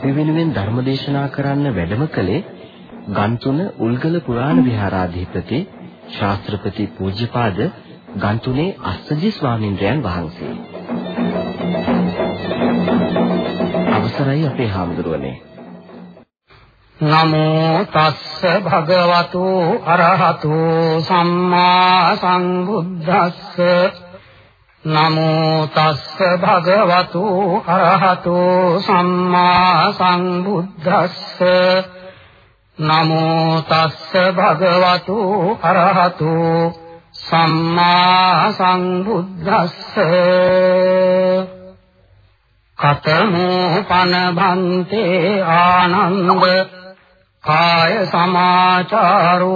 අපි වෙනුවෙන් ධර්ම දේශනා කරන්න වැඩම කළේ ගන්තුන උල්ගල පුරාණ විහාරාධිපති ශාස්ත්‍රපති පූජ්‍යපාද ගන්තුනේ අස්සජි ස්වාමින්ද්‍රයන් වහන්සේ. අවසරයි අපේ හාමුදුරුවනේ. නමෝ තස්ස භගවතු අරහතු සම්මා සම්බුද්දස්ස නමෝ තස්ස භගවතු අරහතු සම්මා සම්බුද්දස්ස. නමෝ තස්ස භගවතු අරහතු සම්මා සම්බුද්දස්ස. කතමෝ පන භන්තේ ආනන්ද. කාය සමාචාරෝ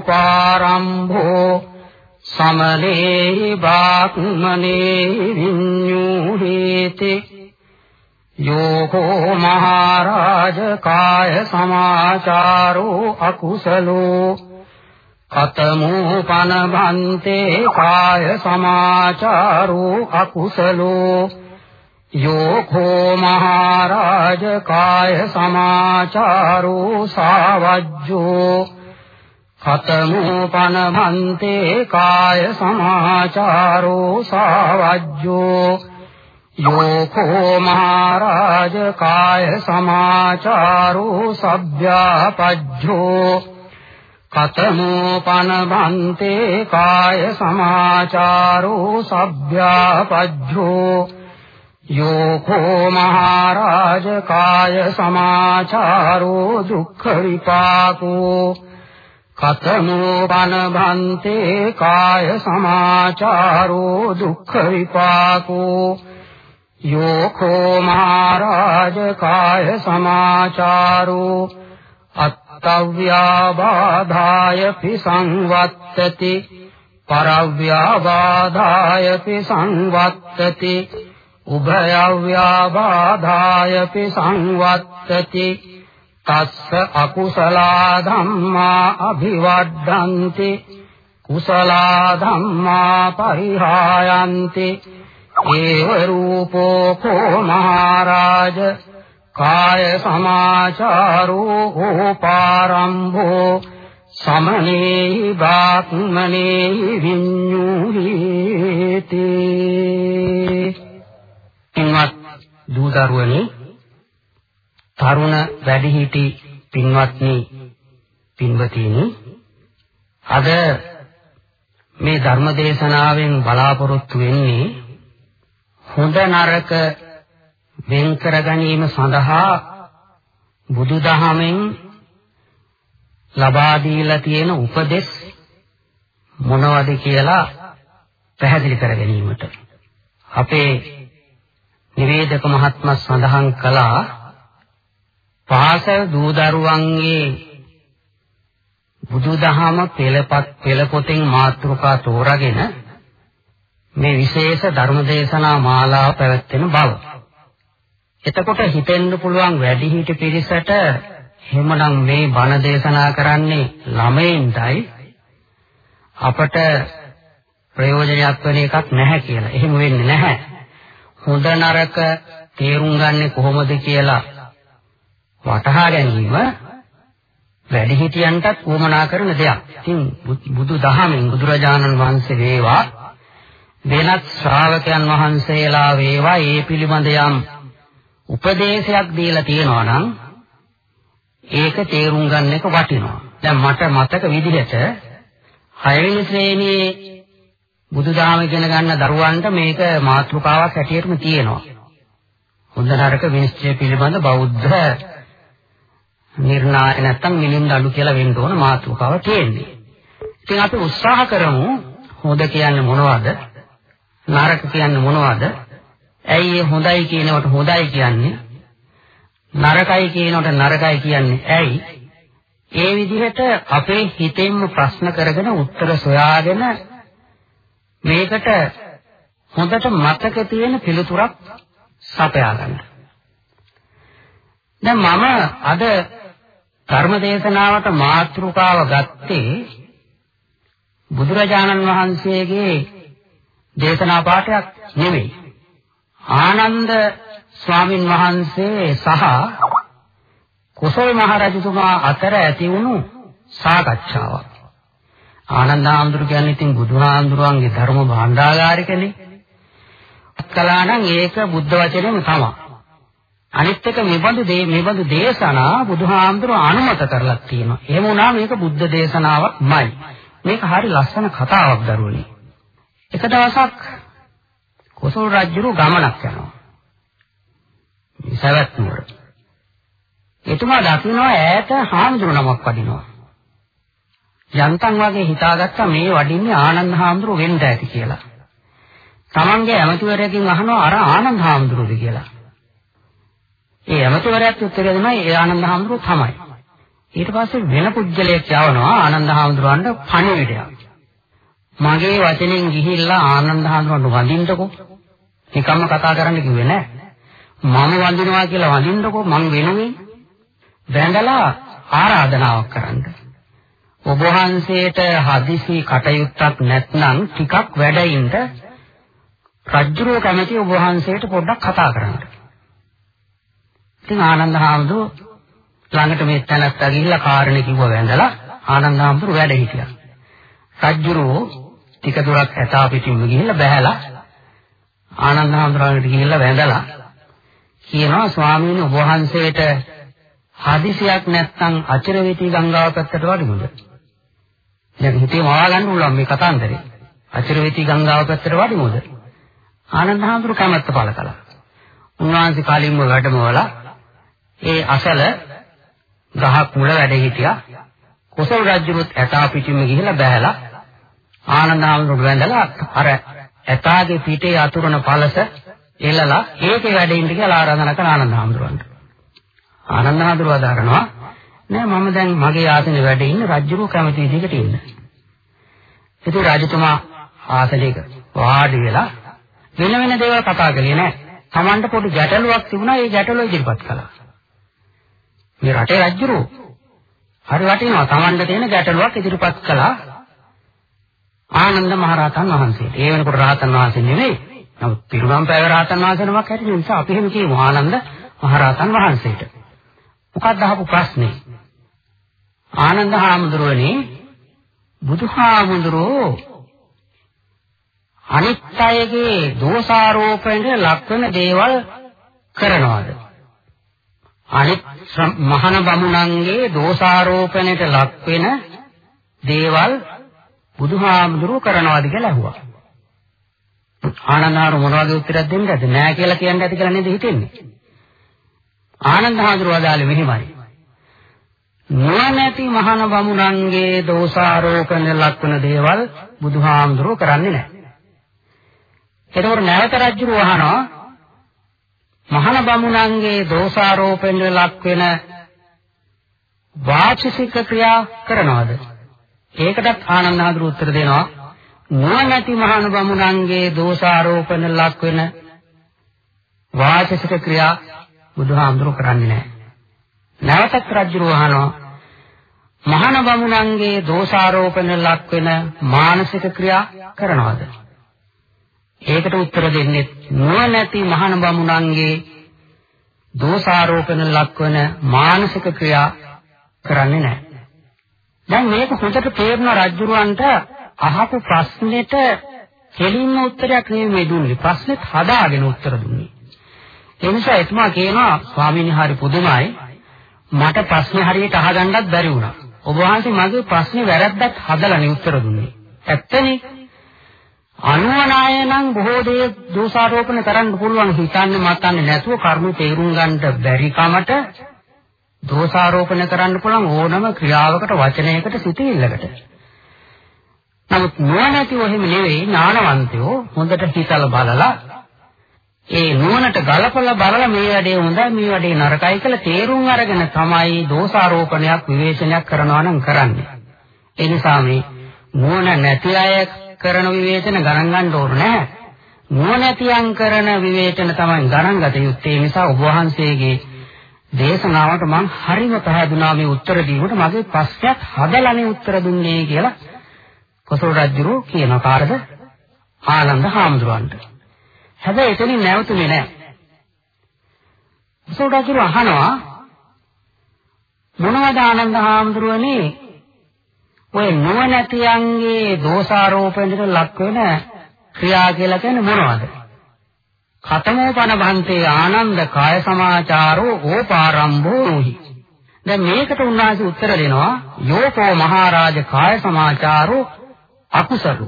පාරම්භෝ සමලේ බාක්මනේ විඤ්ඤුහේති යෝකෝ මහරජ කාය සමාචාරෝ අකුසලෝ කතමෝ පන භන්තේ කාය සමාචාරෝ අකුසලෝ යෝකෝ මහරජ කාය සමාචාරෝ සාවජ්ජෝ කතමෝ පන භන්තේ කාය සමාචාරෝ සාවජ්ජෝ යෝකෝ මහරජ කාය සමාචාරෝ සබ්භ්‍යාපජ්ජෝ කතමෝ පන බන්තේ කාය සමාචාරෝ සබ්භ්‍යාපජ්ජෝ යෝකෝ මහරජ කාය සමාචාරෝ දුක්ඛ විපාකෝ කතමෝ පන බන්තේ කාය සමාචාරෝ දුක්ඛ විපාකෝ යෝඛෝ මහරජ කාය සමාචාරෝ අත්තව්‍යාබාධාය පිසංවත්තති පරව්‍යාබාධාය පිසංවත්තති උභයව්‍යාබාධාය පිසංවත්තති තස්ස අකුසලා ධම්මා අභිවඩ්ඩන්ති කුසලා ධම්මා පරිහායන්ති ඒව රූපෝ කෝ මහරජ කාය සමාචාරෝ ඕපාරම්භෝ සමනේ බාක්මනේ විඤ්ඤුහීති ඉන්වත් දූදරුවනි තරුණ වැඩිහිටි පින්වත්නි පින්වතිනි අද මේ ධර්ම දේශනාවෙන් බලාපොරොත්තු වෙන්නේ හොඳ නරක වෙන් කර ගැනීම සඳහා බුදුදහමෙන් ලබා දීලා තියෙන උපදෙස් මොනවද කියලා පැහැදිලි කර ගැනීමට. අපේ නිවේදක මහත්මයා සඳහන් කළා පාසල් දූ දරුවන්ගේ බුදුදහම පෙළපත් පෙළ පොතෙන් මාතෘකා තෝරාගෙන මේ විශේෂ ධර්ම දේශනා මාලාව පැවැත්වෙන බව. එතකොට හිතෙන්න පුළුවන් වැඩිහිටි පිරිසට එහෙමනම් මේ බණ දේශනා කරන්නේ ළමයින්ටයි අපට ප්‍රයෝජනයක් වෙන එකක් නැහැ කියලා. එහෙම වෙන්නේ නැහැ. හොඳ නරක තේරුම් ගන්නේ කොහොමද කියලා වටහා ගැනීම වැඩිහිටියන්ටත් උවමනා කරන දෙයක්. ඉතින් බුදු දහමෙන් බුදුරජාණන් වහන්සේ වේවා වෙනත් ශ්‍රාවකයන් වහන්සේලා වේවා ඒ පිළිබඳ යම් උපදේශයක් දීලා තියෙනවා නම් ඒක තේරුම් ගන්න එක වටිනවා. දැන් මට මතක විදිහට 6 වෙනි ශ්‍රේණියේ බුදුදහම ඉගෙන ගන්න දරුවන්ට මේක මාතෘකාවක් හැටියටම තියෙනවා. හොඳ නරක විනිශ්චය පිළිබඳ බෞද්ධ නිර්ණාය නැත්තම් මිලින්ද අඩු කියලා වෙන්න ඕන මාතෘකාව තියෙන්නේ. ඉතින් අපි උත්සාහ කරමු හොඳ කියන්නේ මොනවද? නරක කියන්නේ මොනවද? ඇයි හොඳයි කියනවට හොඳයි කියන්නේ? නරකයි කියනවට නරකයි කියන්නේ ඇයි? ඒ විදිහට අපේ හිතෙන්ම ප්‍රශ්න කරගෙන උත්තර සොයාගෙන මේකට හොඳට මතක තියෙන පිළිතුරක් සපයා ගන්න. දැන් මම අද ධර්ම දේශනාවට මාතෘකාව ගත්තේ බුදුරජාණන් වහන්සේගේ දේශනා පාඩයක් නෙවෙයි. ආනන්ද ස්වාමින් වහන්සේ සහ කුසල් මහරජතුමා අතර ඇති වුණු සාකච්ඡාවක්. ආනන්ද හාමුදුරු කියන්නේ ඉතින් බුදුහාමුදුරුවන්ගේ ධර්ම භාණ්ඩාගාරිකනේ. කළා නම් ඒක බුද්ධ වචනේම තමයි. අනිත් එක මෙබඳු දේ මෙබඳු දේශනා බුදුහාමුදුරුවෝ අනුමත කරලා තියෙනවා. එහෙම වුණාම මේක බුද්ධ දේශනාවක්මයි. මේක හරි ලස්සන කතාවක් දරුවනේ. එක දවසක් කොසල් රජුරු ගමනක් යනවා. සවැත් නුවර. එතුමා දකින්නවා ඈත හාමුදුරු නමක් වඩිනවා. යන්තම් වගේ හිතාගත්තා මේ වඩින්නේ ආනන්ද හාමුදුරු වෙන්න ඇති කියලා. තමන්ගේ ඇමතිවරයෙක්ගෙන් අහනවා අර ආනන්ද හාමුදුරුවද කියලා. ඒ ඇමතිවරයාත් උත්තර දෙනවා ඒ ආනන්ද හාමුදුරුවෝ තමයි. ඊට පස්සේ වෙන පුජ්‍යලයක් යවනවා ආනන්ද හාමුදුරුවන්ට පණිවිඩයක්. මගේ වචනෙන් ගිහිල්ලා ආනන්ද හාමුදුරුවන්ට වඳින්නකෝ. නිකම්ම කතා කරන්න කිව්වේ නෑ. මම වඳිනවා කියලා වඳින්නකෝ මං වෙනුවෙන් වැඳලා ආරාධනාවක් කරන්න. ඔබ වහන්සේට හදිසි කටයුත්තක් නැත්නම් ටිකක් වැඩින්ද රජුරෝ කැමති ඔබ වහන්සේට පොඩ්ඩක් කතා කරන්න. ඉතින් ආනන්ද හාමුදුරුවෝ ළඟට මේ තැනත්තා ගිහිල්ලා කාරණේ කිව්ව වැඳලා ආනන්ද හාමුදුරුවෝ වැඩ හිටියා. රජුරෝ ටික දුරක් ඇතා පිටින්ම ගිහිල්ලා බැහැලා ආනන්ද හාමුදුරුවන්ට ගිහිල්ලා වැඳලා කියනවා ස්වාමීන් වහන්සේට හදිසියක් නැත්නම් අචිරවේති ගංගාව පැත්තට වඩිමුද? දැන් හිතේ මවා ගන්න උලම් මේ කතාන්දරේ. අචිරවේති ගංගාව පැත්තට වඩිමුද? ආනන්ද හාමුදුරුවෝ කැමැත්ත පළ කළා. උන්වහන්සේ කාලින්ම වැඩමවලා ඒ අසල ගහක් මුල වැඩ හිටියා. කොසල් රජුත් ඇතා පිටින්ම ගිහිල්ලා බැහැලා ආනන්ද හාමුදුරුවෝ වැඳලා අර ඇතාගේ පිටේ අතුරන පළස එළලා ඒකේ වැඩ ඉන්න කියලා ආරාධනා කරන ආනන්ද හාමුදුරුවන්ට. ආනන්ද හාමුදුරුවෝ දාරනවා නෑ මම දැන් මගේ ආසනේ වැඩ ඉන්න රජුරු කැමති විදිහට ඉන්න. ඉතින් රජතුමා ආසනයක වාඩි වෙලා වෙන වෙන දේවල් කතා කළේ නෑ. Tamanට පොඩි ගැටලුවක් තිබුණා ඒ ගැටලුව ඉදිරිපත් කළා. මේ රටේ රජුරු හරි වටිනවා Tamanට තියෙන ගැටලුවක් ඉදිරිපත් කළා ආනන්ද මහරහතන් වහන්සේට. ඒ වෙනකොට රහතන් වහන්සේ නෙවෙයි. නමුත් පිරුණම් පෑව රහතන් වහන්සේ නමක් හැටියට නිසා අපි එහෙම කියමු ආනන්ද මහරහතන් වහන්සේට. මොකක්ද අහපු ප්‍රශ්නේ? ආනන්ද හාමුදුරුවනේ බුදුහාමුදුරුවෝ අනිත් අයගේ දෝෂාරෝපණයට ලක්වන දේවල් කරනවාද? අනිත් මහාන බමුණන්ගේ දෝෂාරෝපණයට ලක්වෙන දේවල් බුදුහාමුදුරුවෝ කරනවාද කියලා අහුවා. ආනන්දහාරු මොනවගේ උත්තරයක් දෙන්නද? නෑ කියලා කියන්න ඇති කියලා නේද හිතෙන්නේ? ආනන්දහාමුදුරුවෝ අදාළේ මෙහිමයි. නොනැති මහාන බමුණන්ගේ දෝෂාරෝපණ ලක්වන දේවල් බුදුහාමුදුරුවෝ කරන්නේ නෑ. එතකොට නැවත රජුව අහනවා මහාන බමුණන්ගේ දෝෂාරෝපණ ලක්වෙන වාචික ක්‍රියා කරනවද? ඒකටත් ආනන්ද හඳුරු උත්තර දෙනවා නුවණැති මහාන බමුණන්ගේ දෝෂාරෝපණ ලක් වෙන වාචික ක්‍රියා බුදුහාමුදුරු කරන්නේ නැහැ. නැවතත් රජුව අහනවා මහාන බමුණන්ගේ දෝෂාරෝපණ ලක් වෙන මානසික ක්‍රියා කරනවද? ඒකට උත්තර දෙන්නේ නුවණැති මහාන බමුණන්ගේ දෝෂාරෝපණ ලක් වෙන මානසික ක්‍රියා කරන්නේ නැහැ. දැන් මේක හොඳට තේරුණ රජුරවන්ට අහපු ප්‍රශ්නෙට කෙලින්ම උත්තරයක් නෙමෙයි දුන්නේ. ප්‍රශ්නෙත් හදාගෙන උත්තර දුන්නේ. ඒ නිසා එතුමා කියනවා ස්වාමීනි හරි පුදුමයි. මට ප්‍රශ්නේ හරියට අහගන්නත් බැරි වුණා. ඔබ වහන්සේ මගේ ප්‍රශ්නේ වැරද්දක් හදලානේ උත්තර දුන්නේ. ඇත්තනේ. අනුවනාය නම් බොහෝ දේ දෝෂාරෝපණ කරන්න පුළුවන් හිතන්නේ මතන්නේ නැතුව කර්ම තේරුම් ගන්නට බැරි කමට දෝෂාරෝපණය කරන්න පුළුවන් ඕනම ක්‍රියාවකට වචනයකට සිටිල්ලකට. නමුත් නුවණැතිව එහෙම නෙවෙයි ඥානවන්තයෝ හොඳට හිතලා බලලා ඒ නුවණට ගලපලා බලලා මේ වැඩේ හොඳයි මේ වැඩේ නරකයි කියලා තේරුම් අරගෙන තමයි දෝෂාරෝපණයක් විවේචනයක් කරනවා නම් කරන්නේ. ඒ නිසා මේ නුවණ නැති අය කරන විවේචන ගණන් ගන්න ඕන නැහැ. නුවණැතියන් කරන විවේචන තමයි ගණන් ගත යුත්තේ. ඒ නිසා ඔබ වහන්සේගේ දේශනාවට මම හරිම පැහැදුනා මේ උත්තර දීමට මගේ ප්‍රශ්නයක් හදලානේ උත්තර දුන්නේ කියලා කොසල් රජුරු කියන කාර්ද ආනන්ද හාමුදුරන්ට. හැබැයි එතනින් නැවතුනේ නැහැ. සෝඩාතුරු අහනවා මොනවද ආනන්ද හාමුදුරුවනේ ඔය නුවණැතියන්ගේ දෝෂාරෝපණයට ලක් වෙන ක්‍රියා කියලා කියන්නේ මොනවද? කතමෝපන භන්තේ ආනන්ද කාය සමාචාරෝ ඕපාරම්භෝ උහි. දැන් මේකට උන්වහන්සේ උත්තර දෙනවා යෝකෝ මහරජ කාය සමාචාරෝ අකුසලු.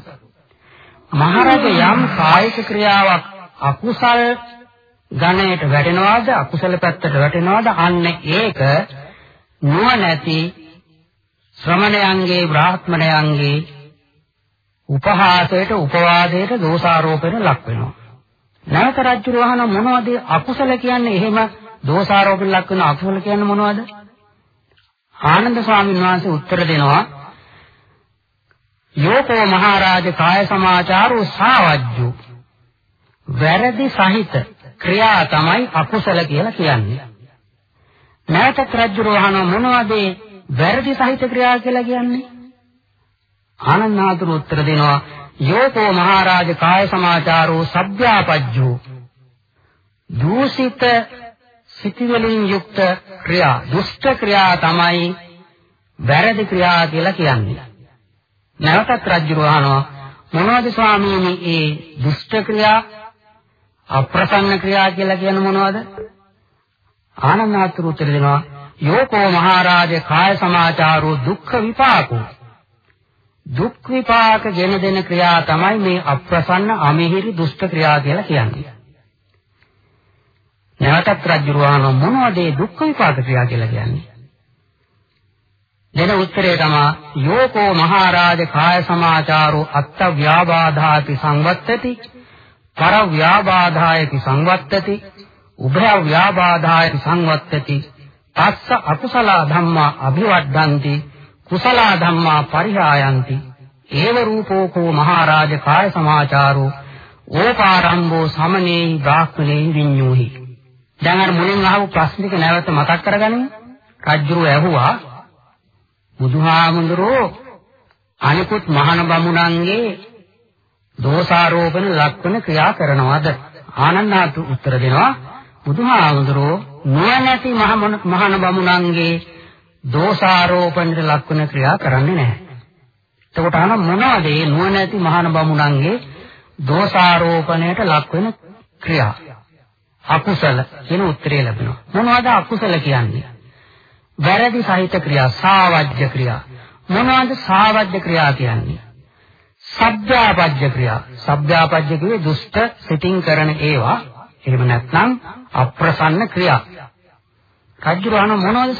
මහරජ යම් කායික ක්‍රියාවක් අකුසල් ගණයට වැටෙනවාද අකුසල පැත්තට වැටෙනවාද අන්න ඒක නුවණැති ශ්‍රමණයන්ගේ බ්‍රාහ්මණයන්ගේ උපහාසයට උපවාදයට දෝෂාරෝපණය ලක් වෙනවා. නැවත රජු වහන මොනවද අකුසල කියන්නේ එහෙම දෝෂාරෝපණ ලක් වෙන අකුසල කියන්නේ මොනවද? ආනන්ද ස්වාමීන් වහන්සේ උත්තර දෙනවා යෝකෝ මහරජ කාය සමාචාරෝ සාවජ්ජු වැරදි සහිත ක්‍රියා තමයි අකුසල කියලා කියන්නේ. නැවතත් රජු වහන මොනවද වැරදි සහිත ක්‍රියා කියලා කියන්නේ? ආනන්දනාතුරු උත්තර දෙනවා යෝකෝ මහරජ කාය සමාචාරෝ සබ්භ්‍යාපජ්ජෝ දූෂිත සිතිවලින් යුක්ත ක්‍රියා දුෂ්ට ක්‍රියා තමයි වැරදි ක්‍රියා කියලා කියන්නේ. නැවතත් රජු අහනවා මොනවද ස්වාමීනි ඒ දුෂ්ට ක්‍රියා අප්‍රසන්න ක්‍රියා කියලා කියන්නේ මොනවද? ආනන්දනාතුරු උත්තර දෙනවා යෝකෝ මහරජ කාය සමාචාරෝ දුක්ඛ විපාකෝ දුක් විපාක ගෙන දෙන ක්‍රියා තමයි මේ අප්‍රසන්න අමිහිරි දුෂ්ට ක්‍රියා කියලා කියන්නේ. නැවතත් රජුරවන මොනවද මේ දුක් විපාක ක්‍රියා කියලා කියන්නේ? දෙන උත්තරේ තමයි යෝකෝ මහරජ කාය සමාචාරෝ අත්ත ව්‍යාබාධාති සංවත්තති පර ව්‍යාබාධායති සංවත්තති උභය ව්‍යාබාධායති සංවත්තති තස්ස අකුසල ධම්මා අභිවඩ්ඩಂತಿ කුසල ධම්මා පරිහායಂತಿ ඒව රූපෝකෝ මහරජ කාය සමාචාරෝ ඕපාරම්භෝ සමනේ බ්‍රාහ්මණේ විඤ්ඤෝහි. දැන් අර මුලින් අහපු ප්‍රශ්නික නැවත මතක් කරගනිමු. රජුරු ඇහුවා බුදුහාමුදුරෝ අනිකුත් මහාන බමුණන්ගේ දෝෂාරෝපණ ලක්වන ක්‍රියා කරනවද? ආනන්දාතු උත්තර දෙනවා බුදුහාමුදුරෝ නුවණැති මහාන බමුණන්ගේ දෝෂාරෝපණයට ලක්වන ක්‍රියා කරන්නේ නැහැ. එතකොට අහන මොනවද මේ නුවණැති මහාන බමුණන්ගේ දෝෂාරෝපණයට ලක්වෙන ක්‍රියා? අකුසල කියන උත්තරය ලැබෙනවා. මොනවද අකුසල කියන්නේ? වැරදි සහිත ක්‍රියා, සාවජ්‍ය ක්‍රියා. මොනවද සාවජ්‍ය ක්‍රියා කියන්නේ? සබ්බ්‍යාපජ්‍ය ක්‍රියා. සබ්බ්‍යාපජ්‍ය කියේ දුෂ්ට සිතින් කරන ඒවා. එහෙම නැත්නම් අප්‍රසන්න ක්‍රියා. රජුරහන මොනවද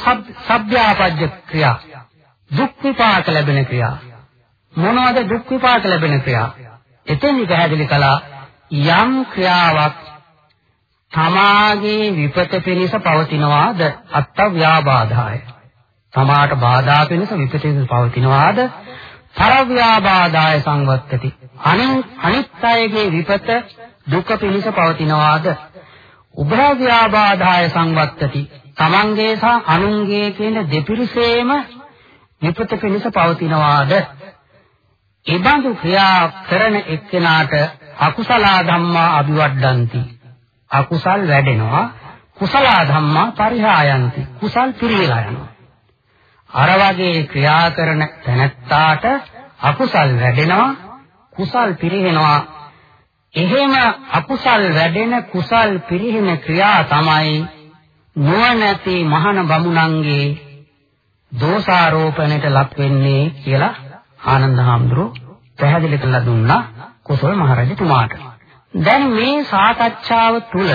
සබ්භ්‍යාපජ්ජ ක්‍රියා? දුක් විපාක ලැබෙන ක්‍රියා. මොනවද දුක් විපාක ලැබෙන ක්‍රියා? එතෙන්දි පැහැදිලි කළා යම් ක්‍රියාවක් තමාගේ විපත පිණිස පවතිනවාද අත්ත ව්‍යාබාධාය. තමාට බාධා පිණිස විපත පිණිස පවතිනවාද පරව්‍යාබාධාය සංවත්තති. අනිත් අයගේ විපත දුක පිණිස පවතිනවාද උභාව්‍යාබාධාය සංවත්තති තමන්ගේ සහ අනුන්ගේ කියන දෙපිරිසේම විපත පිණිස පවතිනවාද? ඒබඳු ක්‍රියා කරන එක්කෙනාට අකුසල ධම්මා අභිවඩ්ඩಂತಿ. අකුසල් වැඩෙනවා. කුසල ධම්මා පරිහායಂತಿ. කුසල් පිරීලා යනවා. අර වගේ ක්‍රියා කරන තැනැත්තාට අකුසල් වැඩෙනවා. කුසල් පිරිහෙනවා. එහෙම අකුසල් වැඩෙන කුසල් පිරිහෙන ක්‍රියා තමයි නුවණැති මහාන බමුණන්ගේ දෝෂාරෝපණයට ලක් වෙන්නේ කියලා ආනන්ද හාමුදුරුව පැහැදිලි කරලා දුන්නා කුසල මහරජතුමාට. දැන් මේ සාකච්ඡාව තුළ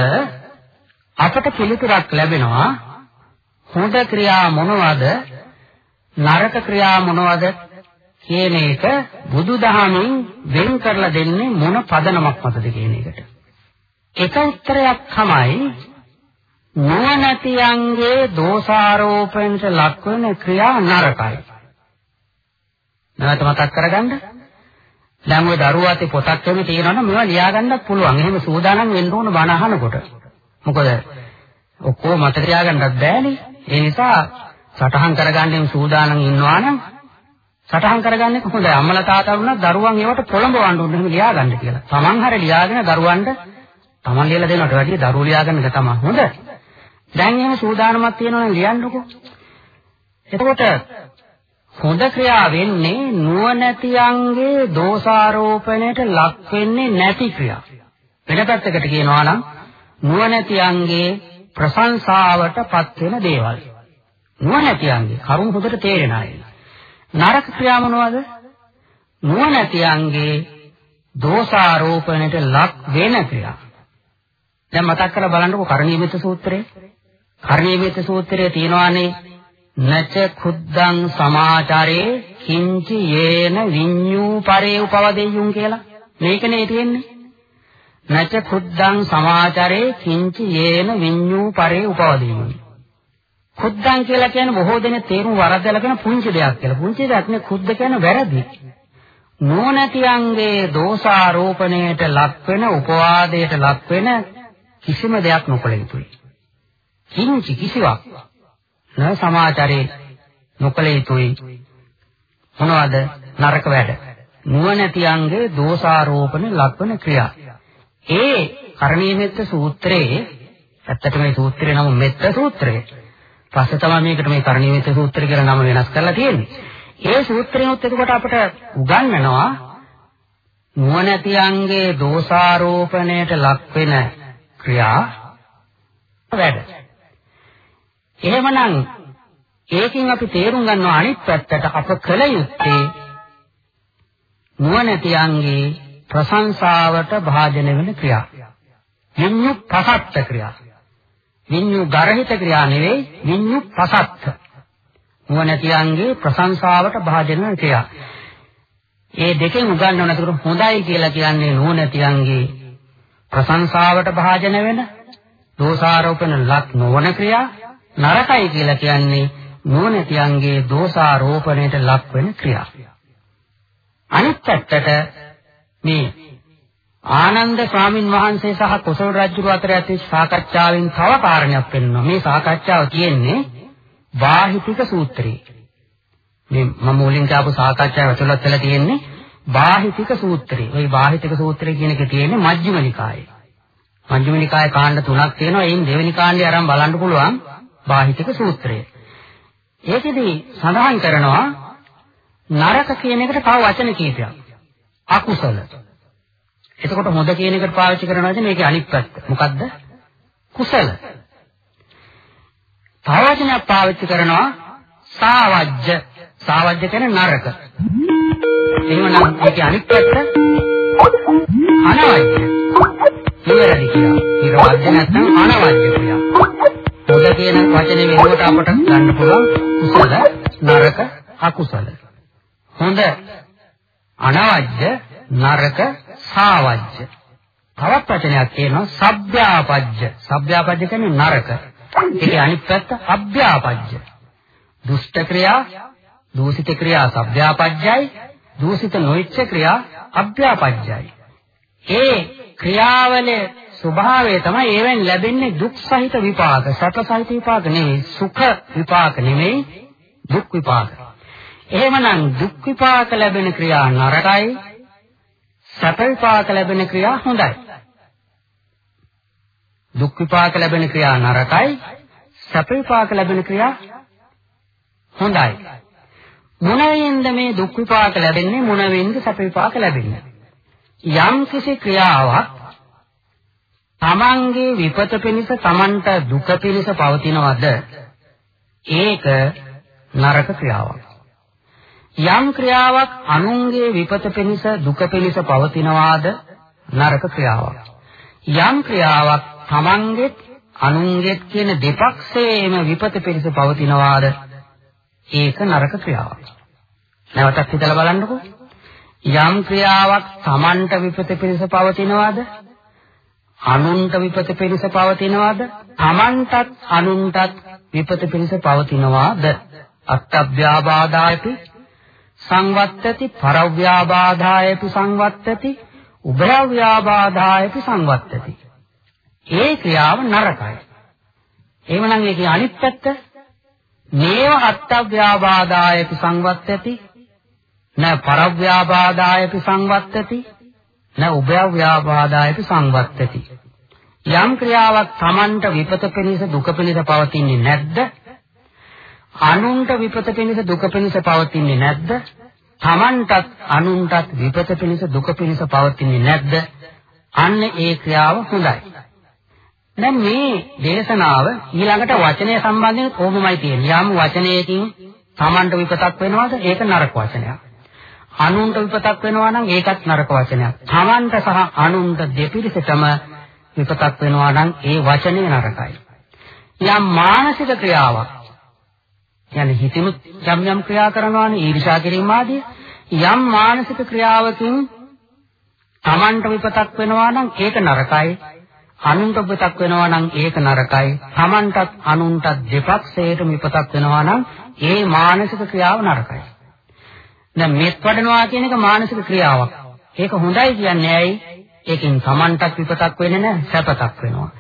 අපට පිළිතුරක් ලැබෙනවා. හොඳ ක්‍රියා මොනවද? නරක ක්‍රියා මොනවද? කියන එක බුදුදහමින් වෙන් කරලා දෙන්නේ මොන පදනමක් මතද කියන එකට. එක උත්තරයක් තමයි නුවණැතියන්ගේ දෝෂාරෝපණයට ලක්වන ක්‍රියා නරකයි. නැවත මතක් කරගන්න. දැන් ওই දරුවා අතේ පොතක් එමෙ තියෙනවනම් මේවා ලියා ගන්නත් පුළුවන්. එහෙම සූදානම් වෙන්න ඕන බණ අහනකොට. මොකද ඔක්කොම මතක තියාගන්නත් බෑනේ. ඒ නිසා සටහන් කරගන්නෙම සූදානම් ඉන්නවා නම් සටහන් කරගන්නේ කොහොමද? අම්මලා තාත්තා වුණා දරුවන් ඒවට පොළඹවන්න ඕනේ එහෙම ලියා ගන්න කියලා. Taman හරිය ලියාගෙන දරුවන්ට Taman ලියලා දෙනවට වැඩිය දරුවෝ ලියාගන්න එක තමයි හොඳ. දැන් එහෙම සූදානමක් තියෙනවනම් ලියන්නකෝ. එතකොට හොඳ ක්‍රියා වෙන්නේ නුවණැතියන්ගේ දෝෂාරෝපණයට ලක් වෙන්නේ නැති ක්‍රියා. වෙන පැත්තකට කියනවා නම් නුවණැතියන්ගේ ප්‍රශංසාවට පත් වෙන දේවල්. නුවණැතියන්ගේ කරුණ හොඳට තේරෙන අය. නරක ක්‍රියා මොනවද? නුවණැතියන්ගේ දෝෂාරෝපණයට ලක් වෙන ක්‍රියා. දැන් මතක් කරලා බලන්නකෝ කරණීයමිත සූත්‍රය. කරණීයමිත සූත්‍රයේ තියෙනවානේ නච කුද්දං සමාචරේ කිංචි යේන විඤ්ඤූ පරේ උපවදෙය්‍යුම් කියලා. මේකනේ තියෙන්නේ. නච කුද්දං සමාචරේ කිංචි යේන විඤ්ඤූ පරේ උපවදෙය්‍යුම්. කුද්දං කියලා කියන්නේ බොහෝ දෙනෙක් තේරුම් වරද්දලා කියන පුංචි දෙයක් කියලා. පුංචි දෙයක් නේ කුද්ද කියන්නේ වැරදි. නෝනතියන්ගේ දෝෂාරෝපණයට ලක් වෙන උපවාදයට ලක් වෙන කිසිම දෙයක් නොකළ යුතුයි. කිංචි කිසිවක් න සමාචරේ නොකළ යුතුයි. මොනවද නරක වැඩ? නුවණැතියන්ගේ දෝෂාරෝපණ ලක්වන ක්‍රියා. ඒ කරණීයමෙත්ත සූත්‍රයේ ඇත්තටම මේ සූත්‍රේ නම මෙත්ත සූත්‍රය. පස්සේ තමයි මේකට මේ කරණීයමෙත්ත සූත්‍රය කියලා නම වෙනස් කරලා තියෙන්නේ. ඒ සූත්‍රයනොත් එතකොට අපට උගන්වනවා නුවණැතියන්ගේ දෝෂාරෝපණයට ලක්වෙන ක්‍රියා වැඩ. එහෙමනම් ඒකෙන් අපි තේරුම් ගන්නවා අනිත් පැත්තට අප කළ යුත්තේ නුවණැතියන්ගේ ප්‍රශංසාවට භාජන වෙන ක්‍රියා. විඤ්ඤු පසත්ත ක්‍රියා. විඤ්ඤු ගරහිත ක්‍රියා නෙවෙයි විඤ්ඤු පසත්ත. නුවණැතියන්ගේ ප්‍රශංසාවට භාජන වෙන ක්‍රියා. ඒ දෙකෙන් උගන්වන අතර හොඳයි කියලා කියන්නේ නුවණැතියන්ගේ ප්‍රශංසාවට භාජන වෙන දෝෂාරෝපණ ලක් නොවන ක්‍රියා නරකයි කියලා කියන්නේ නුවණැතියන්ගේ දෝෂාරෝපණයට ලක් වෙන ක්‍රියා. අනිත් පැත්තට මේ ආනන්ද ස්වාමින් වහන්සේ සහ කොසල් රජු අතර ඇති සාකච්ඡාවෙන් තව කාරණයක් වෙනවා. මේ සාකච්ඡාව කියන්නේ වාහිතික සූත්‍රයේ. මේ මම මුලින් කියපු සාකච්ඡාව ඇතුළත් වෙලා තියෙන්නේ වාහිතික සූත්‍රය. ওই වාහිතික සූත්‍රය කියන එක තියෙන්නේ මජ්ක්‍ධිම නිකායේ. මජ්ක්‍ධිම නිකායේ කාණ්ඩ තුනක් තියෙනවා. එයින් දෙවෙනි කාණ්ඩය අරන් බලන්න පුළුවන්. බාහිතික සූත්‍රය. ඒකෙදි සඳහන් කරනවා නරක කියන එකට තව වචන කීපයක්. අකුසල. එතකොට හොඳ කියන එකට පාවිච්චි කරනවාද මේකේ අනිත් පැත්ත. මොකද්ද? කුසල. තව වචනයක් පාවිච්චි කරනවා සාවජ්‍ය. සාවජ්‍ය කියන්නේ නරක. එහෙමනම් මේකේ අනිත් පැත්ත අනවජ්‍ය. ඉවරදි කියලා. ඊට වජ්‍ය නැත්නම් අනවජ්‍ය කියලා. හොඳ කියන වචනේ වෙනුවට අපට ගන්න පුළුවන් කුසල නරක අකුසල. හොඳ අනවජ්‍ය නරක සාවජ්‍ය. තවත් වචනයක් කියනවා සබ්භ්‍යාපජ්‍ය. සබ්භ්‍යාපජ්‍ය කියන්නේ නරක. ඒකේ අනිත් පැත්ත අභ්‍යාපජ්‍ය. දුෂ්ට ක්‍රියා, දූෂිත ක්‍රියා සබ්භ්‍යාපජ්‍යයි, දූෂිත නොයිච්ඡ ක්‍රියා අභ්‍යාපජ්‍යයි. ඒ ක්‍රියාවල ස්වභාවය තමයි ඒවෙන් ලැබෙන්නේ දුක් සහිත විපාක. සැප සහිත විපාක නෙවෙයි, සුඛ විපාක නෙවෙයි, දුක් විපාක. එහෙමනම් දුක් විපාක ලැබෙන ක්‍රියා නරකයි, සැප විපාක ලැබෙන ක්‍රියා හොඳයි. දුක් විපාක ලැබෙන ක්‍රියා නරකයි, සැප විපාක ලැබෙන ක්‍රියා හොඳයි. මොනෙන්ද මේ දුක් විපාක ලැබෙන්නේ මොනෙන්ද සැප විපාක ලැබෙන්නේ? යම් කිසි ක්‍රියාවක් තමන්ගේ විපත පිණිස තමන්ට දුක පිණිස පවතිනවද ඒක නරක ක්‍රියාවක් යම් ක්‍රියාවක් අනුන්ගේ විපත පිණිස දුක පිණිස පවතිනවාද? නරක ක්‍රියාවක්. යම් ක්‍රියාවක් තමන්ගේ අනුන්ගේ කියන දෙපක්ෂයේම විපත පිණිස පවතිනවාද? ඒක නරක ක්‍රියාවක්. නැවතත් හිතලා බලන්නකෝ. යම් ක්‍රියාවක් තමන්ට විපත පිණිස පවතිනවාද? අනුන්ට විපත පිණිස පවතිනවාද? තමන්ටත් අනුන්ටත් විපත පිණිස පවතිනවාද? අත්ත්‍යාබාධායති සංවත්තති පරව්‍යාබාධායති සංවත්තති උභයව්‍යාබාධායති සංවත්තති. ඒ ක්‍රියාව නරකයි. එහෙමනම් ඒකේ අනිත් පැත්ත නේව අත්ත්‍යාබාධායති සංවත්තති න පරව්‍යාබාධායති සංවත්තති න උභය ව්‍යාපාදායති සංවත්තති. යම් ක්‍රියාවක් Tamanට විපත පිණිස දුක පිණිස පවතින්නේ නැද්ද? අනුන්ට විපත පිණිස දුක පිණිස පවතින්නේ නැද්ද? Tamanටත් අනුන්ටත් විපත පිණිස දුක පිණිස පවතින්නේ නැද්ද? අන්න ඒ ක්‍රියාව හොඳයි. දැන් මේ දේශනාව ඊළඟට වචනය සම්බන්ධයෙන් කොහොමයි තියෙන්නේ? යම් වචනයකින් Tamanට විපතක් වෙනවද? ඒක නරක වචනයක්. අනුන්ට විපතක් වෙනවා නම් ඒකත් නරක වචනයක්. Tamanට සහ අනුන්ට දෙපිරිසටම විපතක් වෙනවා නම් ඒ වචනේ නරකයි. යම් මානසික ක්‍රියාවක් කියන්නේ හිතෙමුත් යම් යම් ක්‍රියා කරනවානේ ඊර්ෂා කිරීම ආදී යම් මානසික ක්‍රියාවකින් Tamanට විපතක් වෙනවා නම් ඒක නරකයි. අනුන්ට විපතක් වෙනවා නම් ඒක නරකයි. Tamanටත් අනුන්ටත් දෙපක්ෂයට විපතක් වෙනවා නම් ඒ මානසික ක්‍රියාව නරකයි. දැන් මෙත් වඩනවා කියන එක මානසික ක්‍රියාවක්. ඒක හොඳයි කියන්නේ ඇයි? ඒකෙන් Tamanටත් විපතක් වෙන්නේ නැහැ සැපතක් වෙනවා.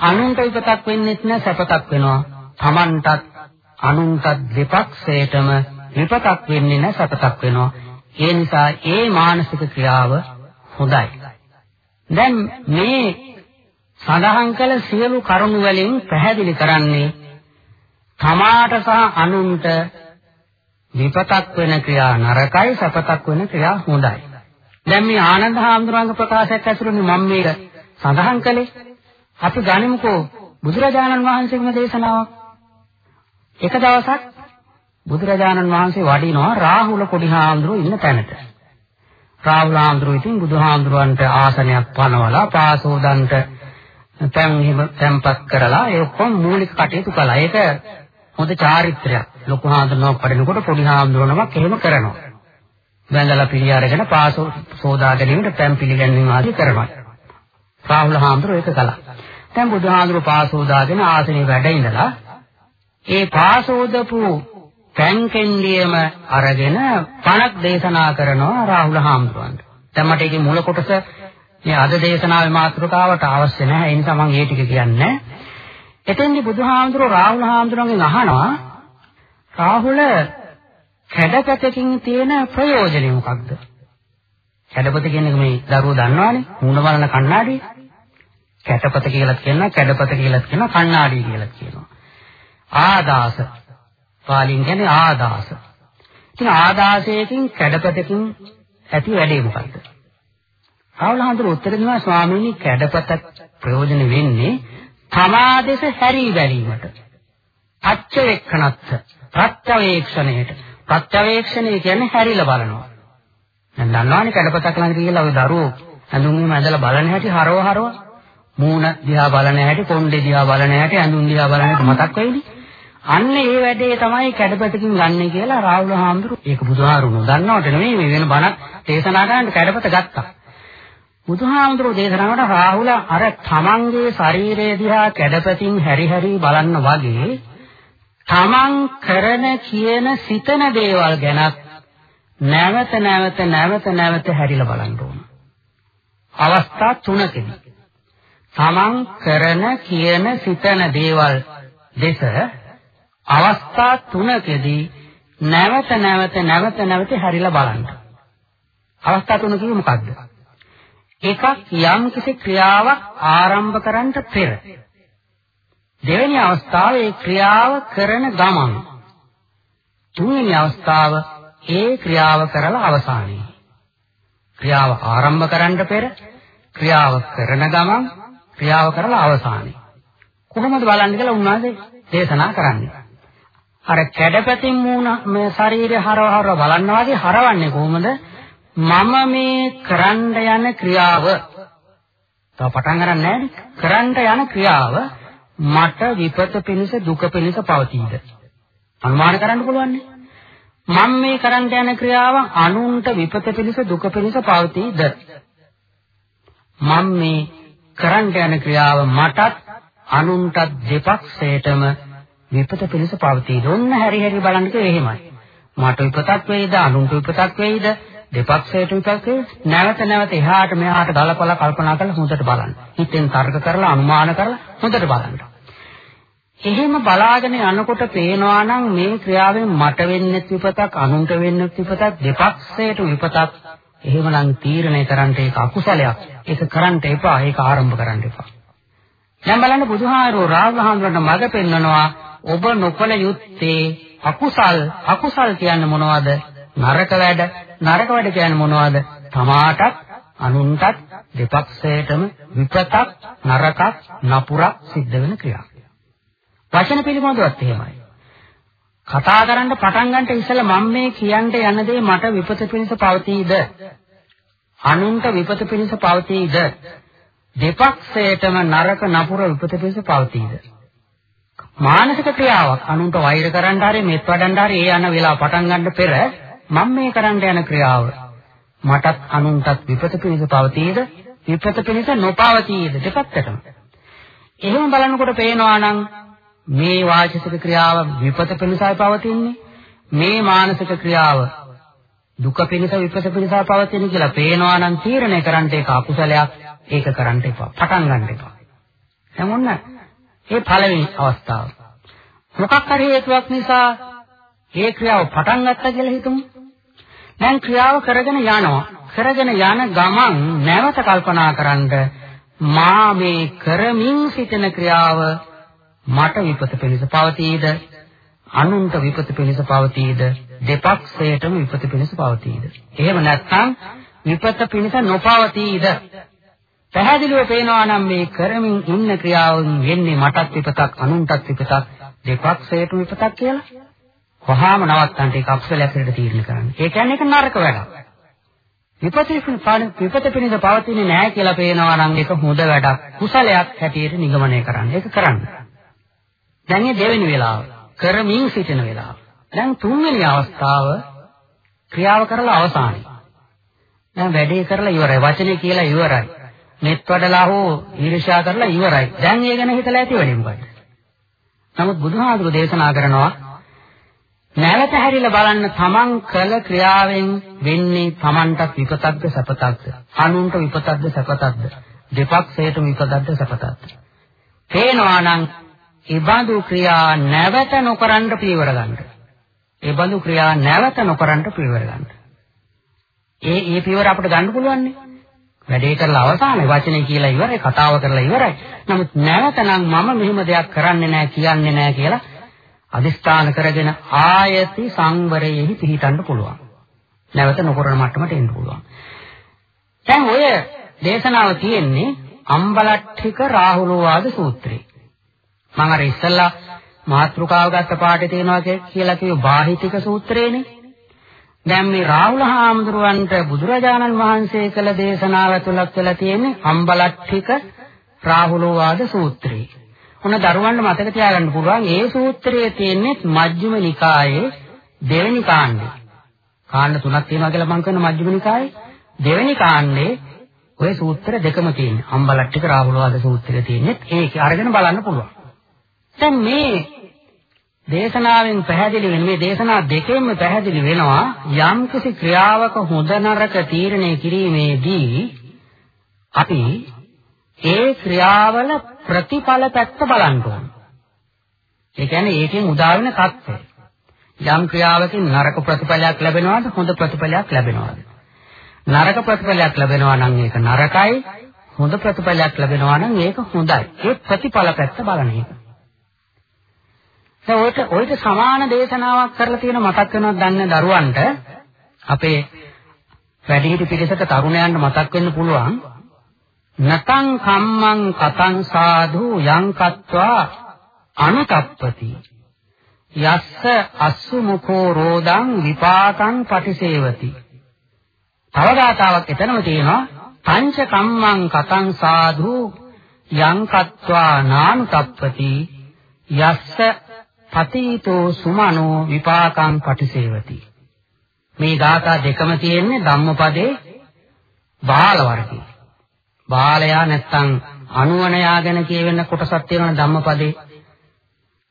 අනුන්ට විපතක් වෙන්නේත් නැහැ සැපතක් වෙනවා. Tamanටත් අනුන්ටත් දෙපක්ෂයටම විපතක් වෙන්නේ නැහැ සැපතක් වෙනවා. ඒ නිසා ඒ මානසික ක්‍රියාව හොඳයි. දැන් මේ සඳහන් කළ සියලු කරුණු වලින් පැහැදිලි කරන්නේ තමාට සහ අනුන්ට විපතක් වෙන ක්‍රියා නරකයි සපතක් වෙන ක්‍රියා හොඳයි. දැන් මේ ආනන්ද හාමුදුරන්ගේ ප්‍රකාශයක් ඇතුළේ මම මේක සඳහන් කළේ අපි ගනිමුකෝ බුදුරජාණන් වහන්සේගේ දේශනාවක්. එක දවසක් බුදුරජාණන් වහන්සේ වඩිනවා රාහුල පොඩි හාමුදුරුවෝ ඉන්න තැනට. රාහුල හාමුදුරුවෝ ඉතින් බුදුහාමුදුරන්ට ආසනයක් පනවලා පාසෝදන්ට තැන් හිම තැම්පත් කරලා ඒ ඔක්කොම මූලික කටයුතු කළා. ඒක හොඳ චාරිත්‍රයක්. ලොකු හාමුදුරුවෝ පඩිනකොට පොඩි හාමුදුරුවෝනමක් එහෙම කරනවා. වැඳලා පිළි අරගෙන පාසෝ සෝදා ගැනීමට තැන් පිළිගැනීම ආදී කරනවා. රාහුල හාමුදුරුවෝ ඒක කළා. දැන් බුදුහාමුදුරුවෝ පාසෝදාගෙන ආසනේ වැඩ ඉඳලා ඒ පාසෝදපු තැන්කෙන්දියම අරගෙන පණක් දේශනා කරනවා රාහුල හාමුදුරුවන්ට. දැන් මට ඒකේ මූල කොටස මේ අද දේශනාවේ මාතෘකාවට අවශ්‍ය නැහැ. ඒ නිසා මම ඒ ටික කියන්නේ. එතෙන්දි බුදුහාමුදුරුවෝ රාහුල හාමුදුරුවන්ගෙන් අහනවා රාහුල කැඩපතකින් තියෙන ප්‍රයෝජනේ මොකක්ද? කැඩපත කියන්නේ මේ දරුවෝ දන්නවනේ මූණ බලන කණ්ණාඩිය. කැටපත කියලා කියනවා කැඩපත කියලා කියනවා කණ්ණාඩිය කියලා කියනවා. ආදාස පාලින් කියන්නේ ආදාස. ඉතින් ආදාසයෙන් කැඩපතකින් ඇති වැඩේ මොකක්ද? ආවලහන්තර උත්තර දෙනවා ස්වාමීනි කැඩපතක් ප්‍රයෝජන වෙන්නේ තමාදෙස හැරී බැලීමට. අච්චවෙක්කනත්ත ප්‍රත්‍යවේක්ෂණයට. ප්‍රත්‍යවේක්ෂණය කියන්නේ හැරිලා බලනවා. දැන් දන්නවනේ කැඩපතක් ළඟ කියලා ඔය දරුවෝ ඇඳුම් ඇඳලා බලන හැටි හරව හරව මූණ දිහා බලන හැටි කොණ්ඩේ දිහා බලන හැටි ඇඳුම් දිහා බලන හැටි මතක් වෙයිනේ. අන්න ඒ වැඩේ තමයි කැඩපතකින් ගන්නෙ කියලා රාහුල හාමුදුරුවෝ ඒක බුදුහාරුණෝ දන්නවට නෙමෙයි මේ වෙන බණක් දේශනා කරන්න කැඩපත ගත්තා. බුදුහාමුදුරුවෝ දේශනාවට රාහුල අර තමන්ගේ ශරීරය දිහා කැඩපතින් හැරි හැරි බලන්න වගේ තමන් කරන කියන සිතන දේවල් ගැනත් නැවත නැවත නැවත නැවත හැරිලා බලන්න ඕන. අවස්ථා තුනකදී තමන් කරන කියන සිතන දේවල් දෙස අවස්ථා තුනකදී නැවත නැවත නැවත නැවත හැරිලා බලන්න. අවස්ථා තුන කිව්ව මොකද්ද? එකක් යම් කිසි ක්‍රියාවක් ආරම්භ කරන්නට පෙර. දෙවෙනි අවස්ථාව ඒ ක්‍රියාව කරන ගමන. තුන්වෙනි අවස්ථාව ඒ ක්‍රියාව කරලා අවසානයේ. ක්‍රියාව ආරම්භ කරන්නට පෙර, ක්‍රියාව කරන ගමන්, ක්‍රියාව කරලා අවසානයේ. කොහොමද බලන්නේ කියලා උන්වහන්සේ දේශනා කරන්නේ. අර කැඩපැතින් මූණ මේ ශරීරය හරව හරව බලන්න වගේ හරවන්නේ කොහොමද? මම මේ කරන්න යන ක්‍රියාව තව පටන් ගන්න නැහැ කරන්න යන ක්‍රියාව මට විපත පිණිස දුක පිණිස පවතීද? අනුමාන කරන්න පුළුවන් මම මේ කරන්න යන ක්‍රියාව අනුන්ට විපත පිණිස දුක පිණිස පවතීද? මම මේ කරන්න යන ක්‍රියාව මටත් අනුන්ටත් දෙපක්ෂයටම විපත පිණිස පවතීද? ඔන්න හැරි හැරි බලන්න කිව්වේ එහෙමයි. මට විපතක් වෙයිද අනුන්ට විපතක් වෙයිද දෙපක්ෂයට විපක්ෂේ නැවත නැවත එහාට මෙහාට ගලපලා කල්පනා කරලා හොඳට බලන්න. හිතෙන් තර්ක කරලා අනුමාන කරලා හොඳට බලන්න. එහෙම බලාගෙන යනකොට පේනවා නම් මේ ක්‍රියාවෙන් මට වෙන්නේ විපතක් අනුන්ට වෙන්නේ විපතක් දෙපක්ෂයට විපතක් එහෙමනම් තීරණය කරන්න ඒක අකුසලයක්. ඒක කරන්න එපා. ඒක ආරම්භ කරන්න එපා. දැන් බලන්න බුදුහාරෝ රාගහාමුදුරන්ට මඟ පෙන්වනවා ඔබ නොකල යුත්තේ අකුසල් අකුසල් කියන්නේ මොනවද? නරක වැඩ නරක වැඩ කියන්නේ මොනවද? තමාටත් අනුන්ටත් දෙපක්ෂයටම විපතක් නරකක් නපුරක් සිද්ධ වෙන ක්‍රියා. වචන පිළිබඳවත් එහෙමයි. කතා කරන්න පටන් ගන්නට ඉස්සෙල්ලා මම මේ කියන්න යන දේ මට විපත පිණිස පවතීද? අනුන්ට විපත පිණිස පවතීද? දෙපක්ෂයටම නරක නපුර විපත පිණිස පවතීද? මානසික ක්‍රියාවක් අනුන්ට වෛර කරන්න හරි මෙත් වඩන්න හරි ඒ යන වෙලාව පටන් ගන්න පෙර මම මේ කරන්න යන ක්‍රියාව මටත් අනුන්ටත් විපත පිණිස පවතීද? විපත පිණිස නොපවතීද? දෙපැත්තටම. එහෙම බලනකොට පේනවා නම් මේ වාචික ක්‍රියාව විපත පිණිසයි පවතින්නේ. මේ මානසික ක්‍රියාව දුක පිණිස විපත පිණිසයි පවතින්නේ කියලා පේනවා නම් තීරණය කරන්න ඒක අකුසලයක්. ඒක කරන්න එපා. පටන් ගන්න එපා. දැන් ඔන්න ඒ පළවෙනි අවස්ථාව. මොකක් හරි හේතුවක් නිසා ඒ ක්‍රියාව පටන් ගත්තා කියලා හිතමු. දැන් ක්‍රියාව කරගෙන යනවා. කරගෙන යන ගමන් නැවත කල්පනා කරන්ද මා මේ කරමින් සිටින ක්‍රියාව මට විපත පිණිස පවතීද අනුන්ට විපත පිණිස පවතීද දෙපක්ෂයටම විපත පිණිස පවතීද එහෙම නැත්නම් විපත පිණිස නොපවතීද පැහැදිලිව පේනවා නම් මේ කරමින් ඉන්න ක්‍රියාවෙන් වෙන්නේ මටත් විපතක් අනුන්ටත් විපතක් දෙපක්ෂයටම විපතක් කියලා කොහාම නවත්තන්න ඒක අකුසලයක් විදිහට තීරණය කරන්න. ඒ කියන්නේ ඒක නරක වැඩක්. විපතේ විපත පිණිස පවතින්නේ නැහැ කියලා පේනවා නම් ඒක හොඳ වැඩක්. කුසලයක් හැටියට නිගමනය කරන්න. ඒක කරන්න. දැන් මේ දෙවෙනි වෙලාව කරමින් සිටින වෙලාව. දැන් තුන්වෙනි අවස්ථාව ක්‍රියාව කරලා අවසానයි. දැන් වැඩේ කරලා ඉවරයි. වචනේ කියලා ඉවරයි. මෙත් වඩලා හෝ ඊර්ෂ්‍යා කරලා ඉවරයි. දැන් ඒ ගැන හිතලා ඇති වෙන්නේ මොකද? නමුත් බුදුහාමුදුරු දේශනා කරනවා නැවත හැරිලා බලන්න තමන් කළ ක්‍රියාවෙන් වෙන්නේ තමන්ටත් විපතක්ද සපතක්ද අනුන්ට විපතක්ද සපතක්ද දෙපක්ෂයටම විපතක්ද සපතක්ද පේනවා නම් ඒබඳු ක්‍රියා නැවත නොකරන්න පියවර ගන්න. ඒබඳු ක්‍රියා නැවත නොකරන්න පියවර ගන්න. ඒ ඒ පියවර අපිට ගන්න පුළුවන් නේ. වැඩේ කරලා අවසානයේ වචනේ කියලා ඉවරයි කතාව කරලා ඉවරයි. නමුත් නැවත නම් මම මෙහෙම දෙයක් කරන්නේ නැහැ කියන්නේ නැහැ කියලා අදිස්ථාන කරගෙන ආයති සංවරයෙහි පිහිටන්න පුළුවන්. නැවත නොකරන මට්ටමට එන්න පුළුවන්. දැන් ඔය දේශනාව තියෙන්නේ අම්බලට්ඨික රාහුලෝවාද සූත්‍රයේ. මම අර ඉස්සල්ලා මාත්‍රිකාව ගත්ත පාඩේ තියෙනවා කියලා කිව්ව බාහිතික සූත්‍රයේනේ. දැන් මේ රාහුල හාමුදුරුවන්ට බුදුරජාණන් වහන්සේ කළ දේශනාව ඇතුළත් වෙලා තියෙන්නේ අම්බලට්ඨික රාහුලෝවාද සූත්‍රය. ඔන්න දරුවන්ට මතක තියාගන්න පුළුවන් ඒ සූත්‍රයේ තියෙන්නේ මජ්ක්‍ධිම නිකායේ දෙවෙනි කාණ්ඩේ. කාණ්ඩ තුනක් තියෙනවා කියලා මම කරන මජ්ක්‍ධිම නිකායේ දෙවෙනි කාණ්ඩේ ওই සූත්‍ර දෙකම තියෙනවා. අම්බලට්ටික රාහුලවාද සූත්‍රය තියෙන්නේ ඒක අරගෙන බලන්න පුළුවන්. දැන් මේ දේශනාවෙන් පැහැදිලි වෙන මේ දේශනා දෙකෙන්ම පැහැදිලි වෙනවා යම්කිසි ක්‍රියාවක හොඳ නරක තීරණය කිරීමේදී අපි ඒ ක්‍රියාවල ප්‍රතිඵල පැත්ත බලන්න ඕන. ඒ කියන්නේ ඒකෙන් උදා වෙන தත්ත්වය. යම් ක්‍රියාවකින් නරක ප්‍රතිඵලයක් ලැබෙනවද හොඳ ප්‍රතිඵලයක් ලැබෙනවද? නරක ප්‍රතිඵලයක් ලැබෙනවා නම් ඒක නරකයි හොඳ ප්‍රතිඵලයක් ලැබෙනවා නම් ඒක හොඳයි. ඒ ප්‍රතිඵල පැත්ත බලන එක. ඔයට ඔයට සමාන දේශනාවක් කරලා තියෙන මතක් වෙනවද දන්නේ දරුවන්ට? අපේ වැඩිහිටි පිරිසක තරුණයන්ට මතක් වෙන්න පුළුවන්. නතං කම්මං කතං සාධු යං කତ୍වා අනුතප්පති. යස්ස අස්සු මුඛෝ රෝදං විපාකං පටිසේවති. තව ගාතාවක් එතනම තියෙනවා. පංච කම්මං කතං සාධු යං කତ୍වා නානුතප්පති. යස්ස පතීතෝ සුමනෝ විපාකං පටිසේවති. මේ ධාතා දෙකම තියෙන්නේ ධම්මපදේ බාල වර්ගයේ. බාලයා නැත්තම් අනුවණයා ගැන කියවෙන කොටසක් තියෙනවා ධම්මපදේ.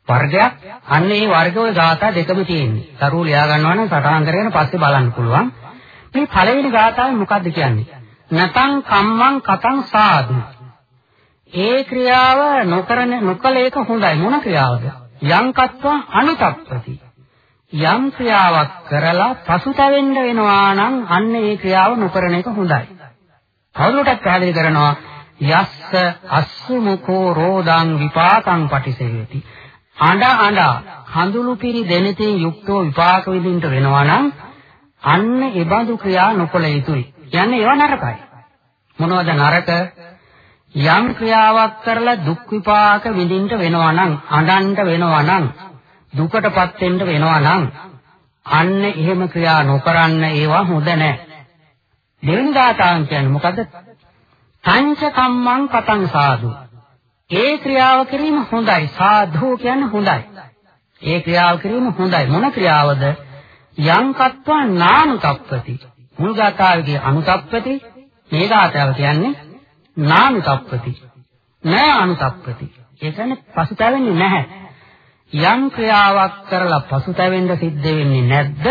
වර්ගයක්? අන්න ඒ වර්ගවල ධාතා දෙකම තියෙන්නේ. දරුවෝ ලියා ගන්නවා නම් සටහන් කරගෙන පස්සේ බලන්න පුළුවන්. මේ පළවෙනි ධාතාවේ මොකද්ද කියන්නේ? නතං කම්මං කතං සාදු. ඒ ක්‍රියාව නොකරන නොකල ඒක හොඳයි. මොන ක්‍රියාවද? යම් කත්වා අනුතප්පති යම් ක්‍රියාවක් කරලා පසුතැවෙන්න වෙනවා නම් අන්න ඒ ක්‍රියාව නොකරන එක හොඳයි. තවදුරටත් පැහැදිලි කරනවා යස්ස අස්සුමුකෝ රෝදං විපාකං පටිසේවති අඬ අඬ කඳුළු පිරි දෙනතේ යුක්තෝ විපාක විඳින්න වෙනවා නම් අන්න ඒබඳු ක්‍රියා නොකළ යුතුයි. කියන්නේ ඒව නරකයි. මොනවද නරක? යම් ක්‍රියාවක් කරලා දුක් විපාක විඳින්න වෙනවා නම් අඬන්න වෙනවා නම් දුකටපත් වෙන්න වෙනවා නම් අන්න එහෙම ක්‍රියා නොකරන්න ඒවා හොඳ නැහැ. දෙවෙනි දාතාන් කියන්නේ මොකද? පංච කම්මං පතං සාදු. ඒ ක්‍රියාව කිරීම හොඳයි. සාධු කියන්නේ හොඳයි. ඒ ක්‍රියාව කිරීම හොඳයි. මොන ක්‍රියාවද? යං කත්වා නානුතප්පති. මුල් ගාථාවේ අනුතප්පති මේ ගාථාව කියන්නේ නානුතප්පති. නෑ අනුතප්පති. ඒ කියන්නේ පසුතැවෙන්නේ නැහැ. යම් ක්‍රියාවක් කරලා පසුතැවෙන්න සිද්ධ වෙන්නේ නැද්ද?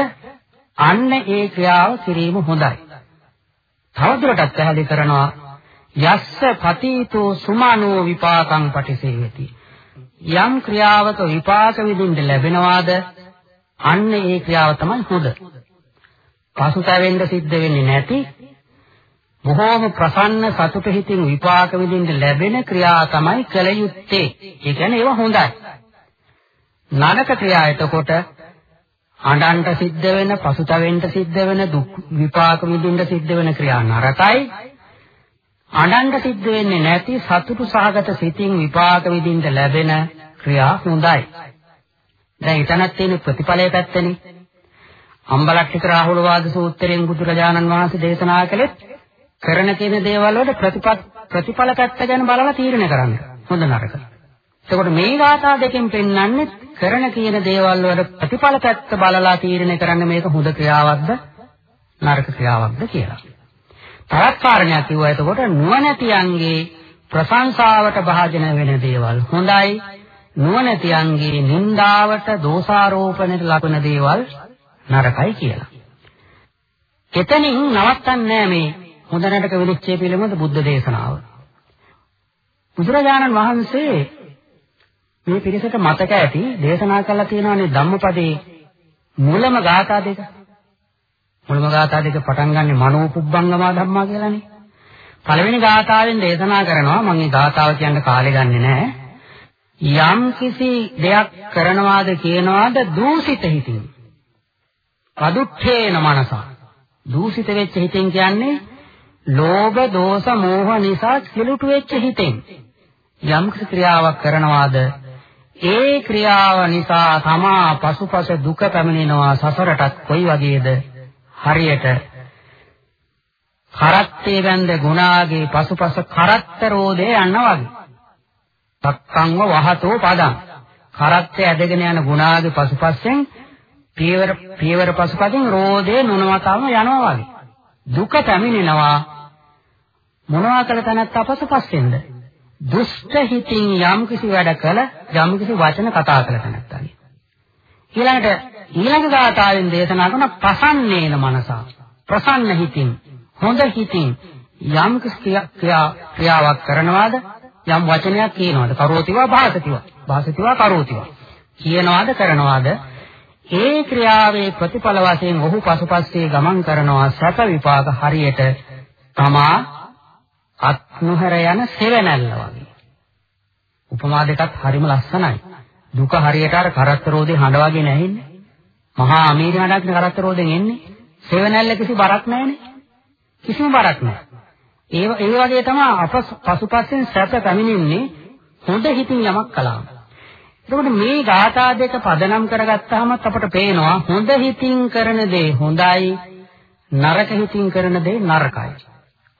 අන්න ඒ ක්‍රියාව කිරීම හොඳයි. තවදුරටත් පැහැදිලි කරනවා යස්ස පතීතෝ සුමානෝ විපාකං පටිසේවති යම් ක්‍රියාවක විපාක විඳින්න ලැබෙනවාද අන්න ඒ ක්‍රියාව තමයි හොඳ පසුතැවෙන්න සිද්ධ වෙන්නේ නැති බොහෝම ප්‍රසන්න සතුට හිතින් විපාක විඳින්න ලැබෙන ක්‍රියා තමයි කළ යුත්තේ ඒ කියන්නේ ඒවා හොඳයි නරක ක්‍රියා එතකොට අඬන්ට සිද්ධ වෙන පසුතැවෙන්න සිද්ධ වෙන දුක් විපාක විඳින්න සිද්ධ වෙන ක්‍රියා නරකයි අනංග සිද්ධ වෙන්නේ නැති සතුටු සහගත සිතින් විපාක විඳින්න ලැබෙන ක්‍රියා හොඳයි. දැන් ඊතනක් තියෙන ප්‍රතිඵලයේ පැත්තනේ. අම්බලට්ටික රාහුල වාද සූත්‍රයෙන් බුදුරජාණන් වහන්සේ දේශනා කළේ කරන කියන දේවල් වල ප්‍රතිපත් ප්‍රතිඵල පැත්ත ගැන බලලා තීරණය කරන්න. හොඳ නරක. එතකොට මේ වාතා දෙකෙන් පෙන්වන්නේ කරන කියන දේවල් වල ප්‍රතිඵල පැත්ත බලලා තීරණය කරන්න මේක හොඳ ක්‍රියාවක්ද නරක ක්‍රියාවක්ද කියලා. තවත් කාරණයක් කිව්වා එතකොට නුවණැතියන්ගේ ප්‍රශංසාවට භාජන වෙන දේවල් හොඳයි නුවණැතියන්ගේ නින්දාවට දෝෂාරෝපණයට ලබන දේවල් නරකයි කියලා. එතනින් නවත්තන්නේ මේ හොඳ නරක විනිශ්චය පිළිබඳ බුද්ධ දේශනාව. බුදුරජාණන් වහන්සේ මේ පිරිසට මතක ඇති දේශනා කළා තියෙනවානේ ධම්මපදේ මූලම ගාථා දෙක. මුල්ම ගාථා දෙක පටන් ගන්නෙ මනෝපුබ්බංගමා ධම්මා කියලානේ. පළවෙනි ගාථාවෙන් දේශනා කරනවා මම මේ ගාථාව කියන්න කාලේ ගන්නෙ නෑ. යම් කිසි දෙයක් කරනවාද කියනවාද දූෂිත හිතින්. පදුට්ඨේන මනස. දූෂිත වෙච්ච හිතෙන් කියන්නේ ලෝභ, දෝෂ, මෝහ නිසා කිලුට වෙච්ච හිතෙන්. යම් කිසි ක්‍රියාවක් කරනවාද ඒ ක්‍රියාව නිසා තමා පසුපස දුක පැමිණෙනවා සසරටත් කොයි වගේද හරියට කරත්තේ බැඳ ගුණාගේ පසුපස කරත්ත රෝදේ යනවා වගේ. තක්කංව වහතෝ පදං. කරත්තේ ඇදගෙන යන ගුණාගේ පසුපස්සෙන් පියවර පියවර පසුපසින් රෝදේ නුනවතම යනවා වගේ. දුක පැමිණෙනවා මොනවා කළ තැනත් අපසුපස්සෙන්ද? දුෂ්ට හිතින් යම් කිසි වැඩ කළ යම් කිසි වචන කතා කළ තැනත් වගේ. ඊළඟට ඊළඟ ගාථාවෙන් දේශනා කරන ප්‍රසන්නේන මනසා. ප්‍රසන්න හිතින් හොඳ හිතින් යම් ක්‍රියාවක් කරනවාද? යම් වචනයක් කියනවාද? කරෝතිවා භාසතිවා. භාසතිවා කරෝතිවා. කියනවාද කරනවාද? ඒ ක්‍රියාවේ ප්‍රතිඵල වශයෙන් ඔහු පසුපස්සේ ගමන් කරනවා සැප විපාක හරියට තමා අත්නුහර යන සෙවණැල්ල වගේ උපමා දෙකත් හරිම ලස්සනයි දුක හරියට අර කරත්තරෝදේ හඬ වගේ නැහින්නේ මහා අමීරි හඬක් කරත්ත රෝදෙන් එන්නේ. සෙවණැල්ල කිසි බරක් නැහැනේ. කිසිම බරක් නැහැ. ඒ ඒ වගේ තමයි අප පසුපසෙන් සැප පැමිණෙන්නේ හොඳ හිතින් යමක් කළාම. එතකොට මේ ගාථා දෙක පදනම් කරගත්තාම අපට පේනවා හොඳ හිතින් කරන දේ හොඳයි නරක හිතින් කරන දේ නරකයි.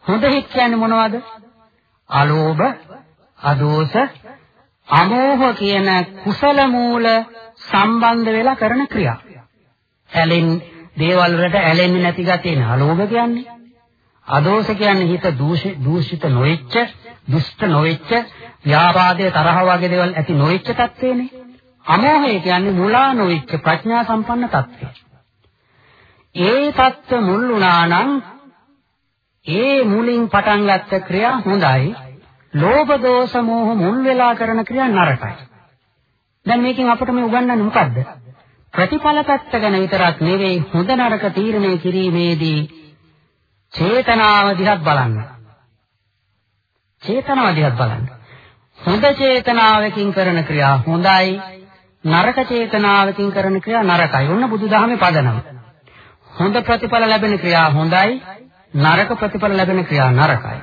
හොඳ හිත කියන්නේ මොනවද? අලෝභ, අදෝස, අමෝහ කියන කුසල මූල සම්බන්ධ වෙලා කරන ක්‍රියා. ඇලෙන් දේවල් වලට ඇලෙන්නේ නැති ගතියනේ අලෝභ කියන්නේ. අදෝෂ කියන්නේ හිත දූෂිත නොවෙච්ච, දුෂ්ට නොවෙච්ච, ව්‍යාපාදයේ තරහ වගේ දේවල් ඇති නොවෙච්ච තත්ත්වේනේ. අමෝහය කියන්නේ මුලා නොවෙච්ච ප්‍රඥා සම්පන්න තත්ත්වය. ඒ தත්ත්ව මුල් වුණා නම් ඒ මුලින් පටන් ගත්ත ක්‍රියා හොඳයි. ලෝභ දෝෂ මෝහ මුල් වෙලා කරන ක්‍රියා නරකයි. දැන් මේකෙන් අපිට මේ උගන්වන්නේ මොකද්ද? ප්‍රතිඵල පැත්ත ගැන විතරක් නෙවෙයි හොඳ නරක තීරණය කිරීමේදී චේතනාව දිහා බලන්න. චේතනාව දිහා බලන්න. හොඳ චේතනාවකින් කරන ක්‍රියා හොඳයි. නරක චේතනාවකින් කරන ක්‍රියා නරකයි. ඔන්න බුදුදහමේ පදනම. හොඳ ප්‍රතිඵල ලැබෙන ක්‍රියා හොඳයි. නරක ප්‍රතිඵල ලැබෙන ක්‍රියා නරකයි.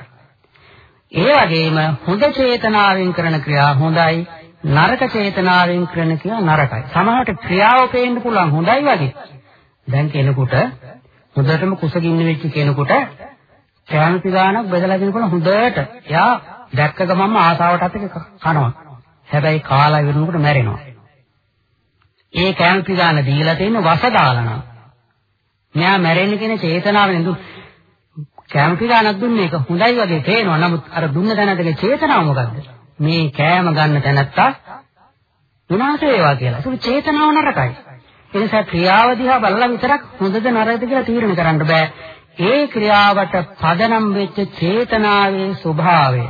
ඒ වගේම හොඳ චේතනාවෙන් කරන ක්‍රියා හොඳයි. නරක චේතනාවෙන් කරන ක්‍රියා නරකයි. සමහරට ක්‍රියාව පේන්න පුළුවන් හොඳයි වගේ. දැන් කෙනෙකුට හොඳටම කුසගින්න වෙච්ච කෙනෙකුට කැමති ගානක් බෙදලා දෙනකොට හොඳට එයා දැක්ක ගමන්ම ආසාවටත් එක කනවා. හැබැයි කාලා ඉවරනකොට මැරෙනවා. ඒ කැමති ගාන දීලා තියෙන වස දාලා නම් මෙයා මැරෙන්න කියන චේතනාවෙන් දු කැමති ගානක් දුන්නේ ඒක හොඳයි වගේ පේනවා. නමුත් අර දුන්න දැනටගේ චේතනාව මොකද්ද? මේ කෑම ගන්න තැනත්තා විනාශ වේවා කියලා. ඒක චේතනාව නරකයි. ඒ නිසා ක්‍රියාව දිහා බලලා විතරක් හොඳද නරකද කියලා තීරණය කරන්න බෑ. ඒ ක්‍රියාවට පදනම් වෙච්ච චේතනාවේ ස්වභාවය,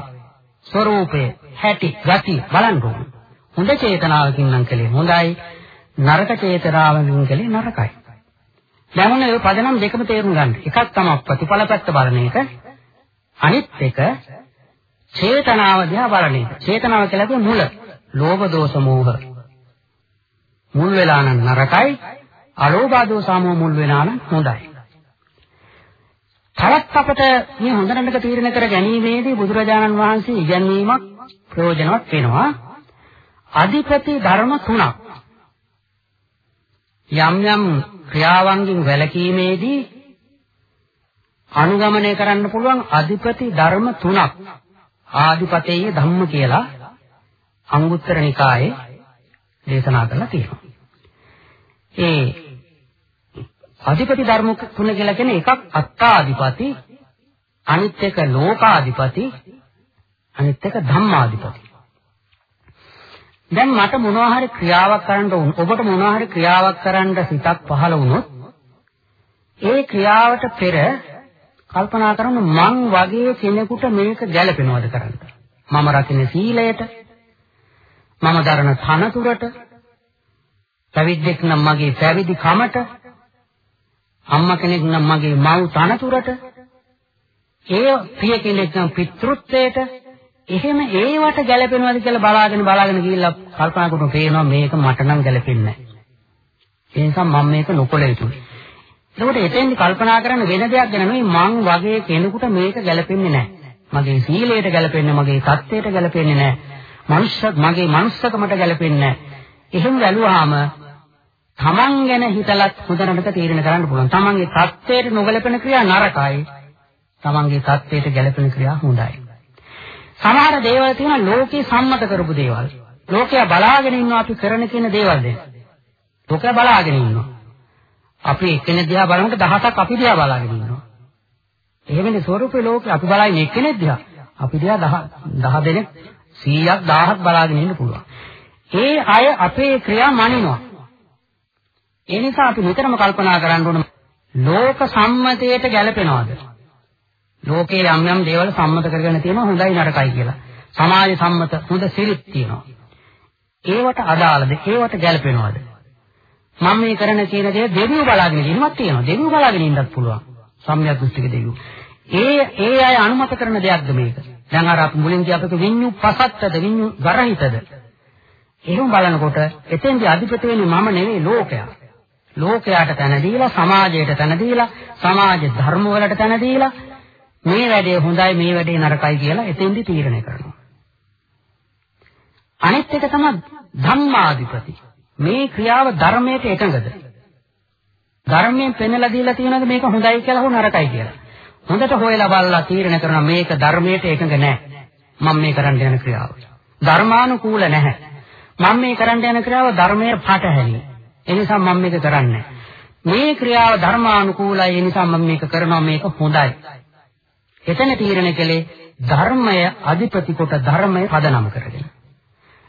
ස්වરૂපය, හැටි, ගති බලන්න ඕනේ. හොඳ චේතනාවකින් නම් කලේ හොඳයි, නරක චේතනාවකින් කලේ නරකයි. දැන් ඔය පදනම් දෙකම තේරුම් ගන්න. එකක් තමයි ප්‍රතිඵල පැත්ත බලන එක. අනිත් එක චේතනාව දිහා බලන එක. චේතනාව කියලා කියන්නේ මුල. ලෝභ දෝෂ මෝහ. මුල් වෙලා නම් නරකයි. අලෝභ දෝෂ මෝහ මුල් වෙනා නම් හොඳයි. තවත් අපට මේ හොඳ නරක තීරණය කර ගැනීමේදී බුදුරජාණන් වහන්සේ ඉගැන්වීමක් ප්‍රයෝජනවත් වෙනවා. අධිපති ධර්ම තුනක්. යම් යම් ක්‍රියාවන්ගෙන් වැළකීමේදී අනුගමනය කරන්න පුළුවන් අධිපති ධර්ම තුනක්. ආධිපතේය ධම්ම කියලා අංගුත්තර නිකායේ දේශනා කරලා තියෙනවා. ඒ අධිපති ධර්ම තුන කියලා කියන්නේ එකක් අත්තාධිපති අනිත් එක ලෝකාධිපති අනිත් එක ධම්මාධිපති දැන් මට මොනවා හරි ක්‍රියාවක් කරන්න ඕන ඔබට මොනවා හරි ක්‍රියාවක් කරන්න සිතක් පහළ වුණොත් ඒ ක්‍රියාවට පෙර කල්පනා කරමු මං වගේ කෙනෙකුට මේක ගැළපෙනවද කරන්න. මම රකින්න සීලයට මම දරන තනතුරට පැවිද්දෙක් නම් මගේ පැවිදි කමට අම්මා කෙනෙක් නම් මගේ මව් තනතුරට ඒ පිය කෙනෙක් නම් පිතෘත්වයට එහෙම ඒවට ගැළපෙනවද කියලා බලාගෙන බලාගෙන ගිහිල්ලා කල්පනා කරන පේනවා මේක මට නම් ගැළපෙන්නේ නැහැ. ඒ නිසා මම මේක නොකළ යුතුයි. එතකොට එතෙන් කල්පනා කරන වෙන දෙයක් ගැන නෙවෙයි මං වගේ කෙනෙකුට මේක ගැළපෙන්නේ නැහැ. මගේ සීලයට ගැළපෙන්නේ මගේ தත්ත්වයට ගැළපෙන්නේ නැහැ. මනුෂ්‍ය මගේ මනුස්සකමට ගැළපෙන්නේ නැහැ. එහෙම වැළුවාම තමන් ගැන හිතලත් හොඳටම තීරණය කරන්න පුළුවන්. තමන්ගේ தත්ත්වයට නොගැලපෙන ක්‍රියා නරකයි. තමන්ගේ தත්ත්වයට ගැළපෙන ක්‍රියා හොඳයි. සමහර දේවල් තියෙනවා ලෝකේ සම්මත කරපු දේවල්. ලෝකයා බලාගෙන ඉන්නවා අපි කරන කියන දේවල් දැන්. ලෝකයා බලාගෙන ඉන්නවා. අපි එක්කෙනෙක් දිහා බලනකොට දහසක් අපි දිහා බලාගෙන ඉන්නවා. එහෙමනේ ස්වරූපේ ලෝකේ අපි බලන්නේ එක්කෙනෙක් දිහා. අපි දිහා 10 10 දෙනෙක් 100ක් 1000ක් බලාගෙන ඉන්න පුළුවන්. ඒ අය අපේ ක්‍රියා මනිනවා. ඒ නිසා අපි නිතරම කල්පනා කරන්න ඕන ලෝක සම්මතයට ගැලපෙනවද? ලෝකේ යම් යම් දේවල් සම්මත කරගෙන තියෙනවා හොඳයි නරකයි කියලා. සමාජ සම්මත හොඳ සිරිත් තියෙනවා. ඒවට අදාළද? ඒවට ගැලපෙනවද? මම මේ කරන කියන දේ දෙවියෝ බලාගෙන ඉන්නවත් තියෙනවා. දෙවියෝ බලාගෙන ඉන්නත් පුළුවන්. සම්‍යක් දෘෂ්ටික දෙවියෝ. ඒ ඒ අය අනුමත කරන දෙයක්ද මේක? දැන් අර අපි මුලින් කියපේක විඤ්ඤු පසත්තද විඤ්ඤු ගරහිතද? එහෙම බලනකොට එතෙන්දී අධිපති වෙන්නේ මම නෙවෙයි ලෝකයා. ලෝකයට තැන දීලා සමාජයට තැන දීලා සමාජ ධර්ම වලට තැන දීලා මේ වැඩේ හොඳයි මේ වැඩේ නරකයි කියලා එතෙන්දි තීරණය කරනවා. අනිත් එක තමයි ධම්මාධිපති. මේ ක්‍රියාව ධර්මයට එකඟද? ධර්මයෙන් පෙන්වලා දීලා තියෙනවද මේක හොඳයි කියලා හෝ නරකයි කියලා? හොඳට හොයලා බලලා තීරණය කරනවා මේක ධර්මයට එකඟ නැහැ. මම මේ කරන්න යන ක්‍රියාව. ධර්මානුකූල නැහැ. මම මේ කරන්න යන ක්‍රියාව ධර්මයේ පටහැනි. ඒ නිසා මම මේක කරන්නේ මේ ක්‍රියාව ධර්මානුකූලයි ඒ නිසා මම මේක කරනවා මේක හොඳයි. එතන තීරණය කළේ ධර්මය අධිපති කොට ධර්මය පදනම් කරගෙන.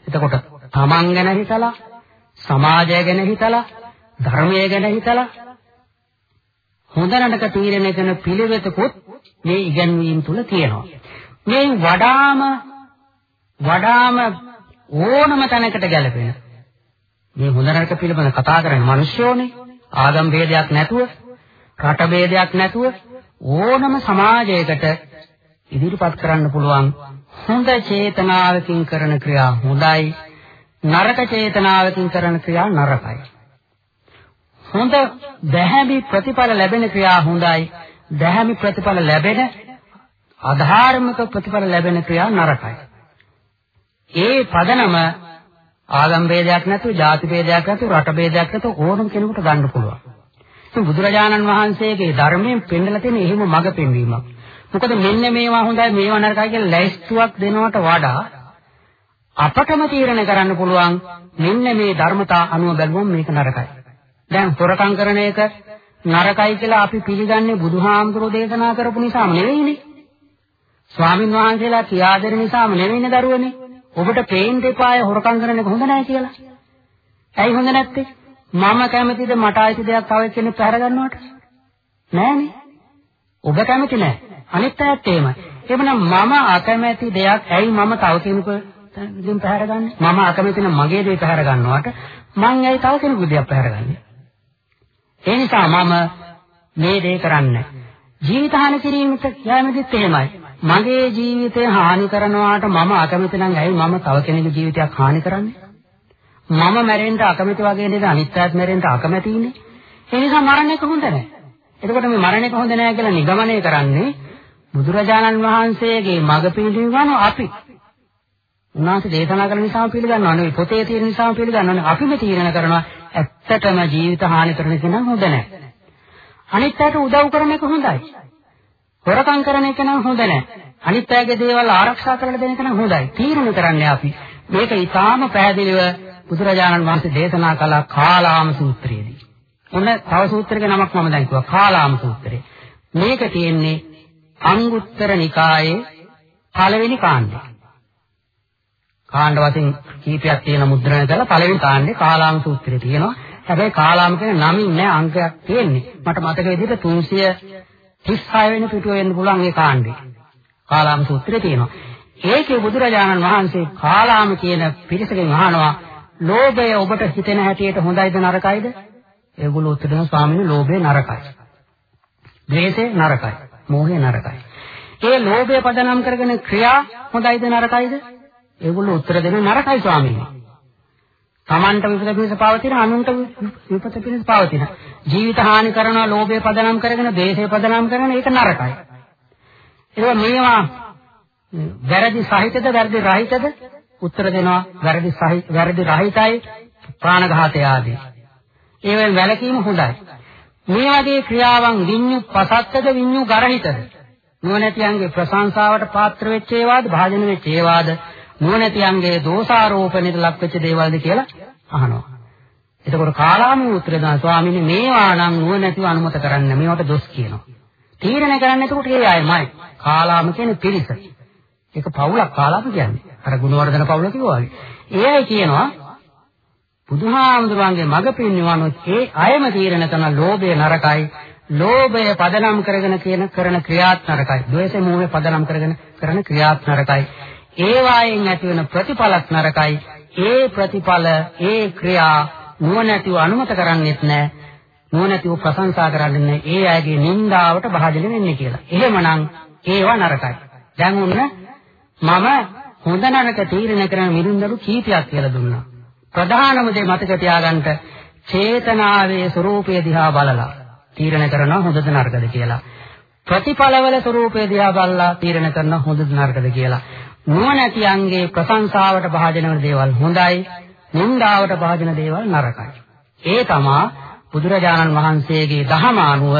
එතකොට තමන් ගැන හිතලා සමාජය ගැන හිතලා ධර්මය ගැන හිතලා හොඳ නරක තීරණය කරන පිළිවෙතකුත් මේ ඉගැන්වීම් තුල තියෙනවා. මේ වඩාම වඩාම ඕනම තැනකට ගැලපෙන මේ හොඳ නරක පිළිබඳ කතා කරන්නේ මිනිස්සුෝනේ ආගම් ભેදයක් නැතුව රට ભેදයක් නැතුව ඕනම සමාජයකට ඉදිරිපත් කරන්න පුළුවන් හොඳ චේතනාවකින් කරන ක්‍රියා හොඳයි. නරක චේතනාවකින් කරන ක්‍රියා නරකයි. හොඳ දැහැමි ප්‍රතිඵල ලැබෙන ක්‍රියා හොඳයි. දැහැමි ප්‍රතිඵල ලැබෙන අධාර්මික ප්‍රතිඵල ලැබෙන ක්‍රියා නරකයි. ඒ පදනම ආගම් ભેදයක් නැතුව ජාති ભેදයක් නැතුව රට ભેදයක් නැතුව ඕනම කෙනෙකුට ගන්න පුළුවන්. ඉතින් බුදුරජාණන් වහන්සේගේ ධර්මයෙන් පෙන්නලා තියෙන එහෙම මඟ පෙන්වීමක්. මොකද මෙන්න මේවා හොඳයි මේවා නරකයි කියලා ලැයිස්තුවක් දෙනවට වඩා අපටම තීරණය කරන්න පුළුවන් මෙන්න මේ ධර්මතා අනුව බැලුවම මේක නරකයි. දැන් හොරකම් කරන එක නරකයි කියලා අපි පිළිගන්නේ බුදුහාමුදුරෝ දේශනා කරපු නිසාම නෙවෙයිනේ. ස්වාමින් වහන්සේලා කියා දෙන නිසාම නෙවෙයිනේ දරුවනේ. ඔබට පේන්න එපාය හොරකම් කරන එක හොඳ නැහැ කියලා. ඇයි හොඳ නැත්තේ? මම කැමතිද මට ආයිති දෙයක් තව කෙනෙක් පැහැර ගන්නවට? නෑනේ. ඔබ කැමති නෑ. අනිත් අයත් එහෙමයි. එබනම් මම අකමැති දෙයක් ඇයි මම තව කෙනෙකුගෙන් පැහැර ගන්නෙ? මම අකමැති නම් මගේ දේ පැහැර ගන්නවට මං ඇයි තව කෙනෙකුගේ දෙයක් පැහැර ගන්නෙ? ඒ නිසා මම මේ දේ කරන්නේ ජීවිතහානි කිරීමට කැමතිත් එහෙමයි. මගේ ජීවිතය හානි කරනවාට මම අකමැති නම් ඇයි මම තව කෙනෙකුගේ ජීවිතයක් හානි කරන්නේ? මම මැරෙන්න අකමැති වගේ නේද අනිත් අයත් මැරෙන්න අකමැති ඉන්නේ. ඒ නිසා මරණ එක හොඳ නැහැ. එතකොට මේ මරණ එක හොඳ නැහැ කියලා නිගමනය කරන්නේ බුදුරජාණන් වහන්සේගේ මඟ පිළිගන්න අපි. උන්වහන්සේ දේශනා කරන නිසා පිළිගන්නවා නෙවෙයි පොතේ තියෙන නිසා පිළිගන්නවා අපිම තීරණ කරනවා ඇත්තටම ජීවිත හානි කරන එක නම් හොඳ නැහැ. අනිත් අයට උදව් කරන එක හොඳයි. හොරකම් කරන එක නම් හොඳ නැහැ. අනිත් අයගේ දේවල් ආරක්ෂා කරලා දෙන එක නම් හොඳයි. තීරණ කරන්නේ අපි. මේක ඊටාම පැහැදිලිව බුදුරජාණන් වහන්සේ දේශනා කළ කාලාම සූත්‍රයේදී. ඔන්න තව සූත්‍රයක නමක් මම දැන් කිව්වා කාලාම සූත්‍රය. මේක තියෙන්නේ අංගුත්තර නිකායේ පළවෙනි කාණ්ඩේ. කාණ්ඩ වශයෙන් කීපයක් තියෙන මුද්‍රණය කරලා පළවෙනි කාණ්ඩේ කාලාම සූත්‍රය තියෙනවා. හැබැයි කාලාම කියන නමින් නෑ අංකයක් තියෙන්නේ. මට මතක විදිහට 336 වෙනි පිටුව වෙන්න පුළුවන් ඒ කාණ්ඩේ. කාලාම සූත්‍රය තියෙනවා. ඒකේ බුදුරජාණන් වහන්සේ කාලාම කියන පිරිසකින් අහනවා ලෝභය ඔබට හිතෙන හැටියට හොඳයිද නරකයිද? ඒගොල්ලෝ උත්තර දෙනවා ස්වාමීනි ලෝභය නරකයි. ද්වේෂය නරකයි. මෝහය නරකයි. ඒ ලෝභය පදනම් කරගෙන ක්‍රියා හොඳයිද නරකයිද? ඒගොල්ලෝ උත්තර දෙන නරකයි ස්වාමීනි. Tamanට විපත පිණිස පවතින අනුන්ට විපත පිණිස පවතින. ජීවිත හානි කරන ලෝභය පදනම් කරගෙන ද්වේෂය පදනම් කරන ඒක නරකයි. ඒක මේවා වැරදි සහිතද වැරදි රහිතද උත්තර දෙනවා වැරදි සහි වැරදි රහිතයි ප්‍රාණඝාතය ආදී. ඒවෙන් වැළකීම හොඳයි. මේ වගේ ක්‍රියාවන් විඤ්ඤු පසත්තද විඤ්ඤු ගරහිතද? නුවණැතියන්ගේ ප්‍රශංසාවට පාත්‍ර වෙච්ච ඒවාද භාජන වෙච්ච ඒවාද නුවණැතියන්ගේ දෝෂාරෝපණයට ලක් වෙච්ච දේවල්ද කියලා අහනවා. එතකොට කාලාම උත්තර දෙනවා ස්වාමීනි මේවා නම් නුවණැතිව අනුමත කරන්න මේවට දොස් කියනවා. තීරණය කරන්න එතකොට ඒ අයමයි. කාලාම කියන්නේ පිරිස. ඒක පවුලක් කාලාම කියන්නේ. අර ගුණවර්ධන පවුල කිව්වා වගේ. ඒ අය කියනවා බුදුහාමුදුරන්ගේ මඟ පෙන්වනොත් ඒ අයම තීරණ කරන ලෝභය නරකයි. ලෝභය පදනම් කරගෙන කියන කරන ක්‍රියාත් නරකයි. ද්වේෂය මෝහය පදනම් කරගෙන කරන ක්‍රියාත් නරකයි. ඒ වායෙන් ඇති වෙන ප්‍රතිඵලත් නරකයි. ඒ ප්‍රතිඵල ඒ ක්‍රියා නුවණැතිව අනුමත කරන්නේත් නැහැ. නුවණැතිව ප්‍රශංසා කරන්නේ ඒ අයගේ නින්දාවට භාජන වෙන්නේ කියලා. එහෙමනම් ඒවා නරකයි. දැන් උන්න මම හොඳ නරක තීරණය කරන මිරින්දරු කීපයක් කියලා දුන්නා. ප්‍රධානම දේ මතක තියාගන්න චේතනාවේ ස්වરૂපය දිහා බලලා තීරණය කරනවා හොඳද නරකද කියලා. ප්‍රතිඵලවල ස්වરૂපය දිහා බලලා තීරණය කරනවා හොඳද නරකද කියලා. නුවණැතියන්ගේ ප්‍රශංසාවට භාජන වෙන දේවල් හොඳයි, නින්දාවට භාජන දේවල් නරකයි. ඒ තමා බුදුරජාණන් වහන්සේගේ දහම අනුව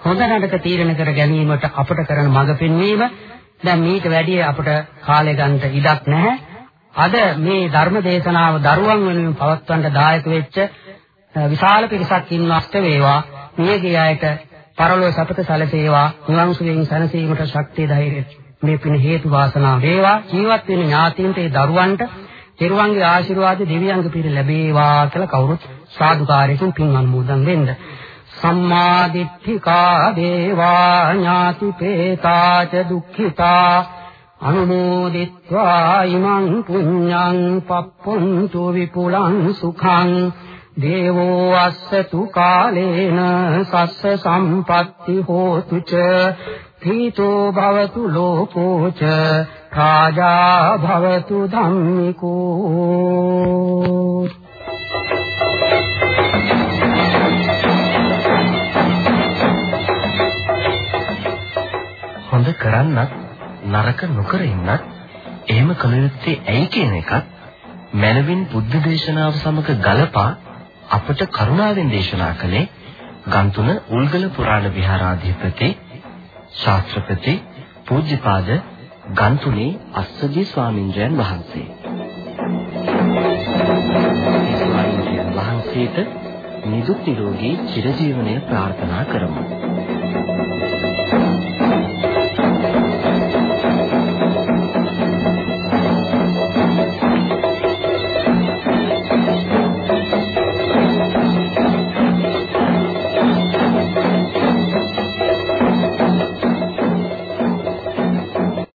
හොඳ නරක තීරණය කර ගැනීමට අපට කරන මඟ පෙන්වීම දැන් මේක වැඩි අපට කාලය ගන්නට ඉඩක් නැහැ. අද මේ ධර්ම දේශනාව දරුවන් වෙනුවෙන් පවත්වන්න දායක වෙච්ච විශාල පිරිසක් ඉන්නවට වේවා. මේගේ අයට පරලෝ සපත සැලසේවා. නිවන් සුවයෙන් සැනසීමට ශක්තිය ධෛර්යය මේ පින හේතු වාසනා වේවා. ජීවත් වෙන ඥාතීන්ට ඒ දරුවන්ට තෙරුවන්ගේ ආශිර්වාද දෙවියන්ගේ පිර ලැබේවා කියලා කවුරුත් සාදුකාරයෙන් පින් අනුමෝදන් වෙන්න. සම්මා දිට්ඨිකා දේවා ඥාති පේතාච දුක්ඛිතා අනුමෝදිත්වා ඉමං පුඤ්ඤං පප්පුන්තු විපුලං සුඛං දේවෝ අස්සතු කාලේන සස්ස සම්පatti හෝතු ච පීතෝ භවතු ලෝකෝ ච රාජා භවතු ධම්මිකෝ හොඳ කරන්නත් නරක නොකර ඉන්නත් එහෙම කළ යුත්තේ ඇයි කියන එකත් මනවින් බුද්ධ දේශනාව සමග ගලපා අපට කරුණාවෙන් දේශනා කළේ ගන්තුන උල්ගල පුරාණ විහාරාධිපති ශාස්ත්‍රපති පූජ්‍යපාද ගන්තුනේ අස්සජී ස්වාමින්ද්‍රයන් වහන්සේ. ස්වාමින්ද්‍රයන් වහන්සේට නිදුක් නිරෝගී චිරජීවනය ප්‍රාර්ථනා කරමු.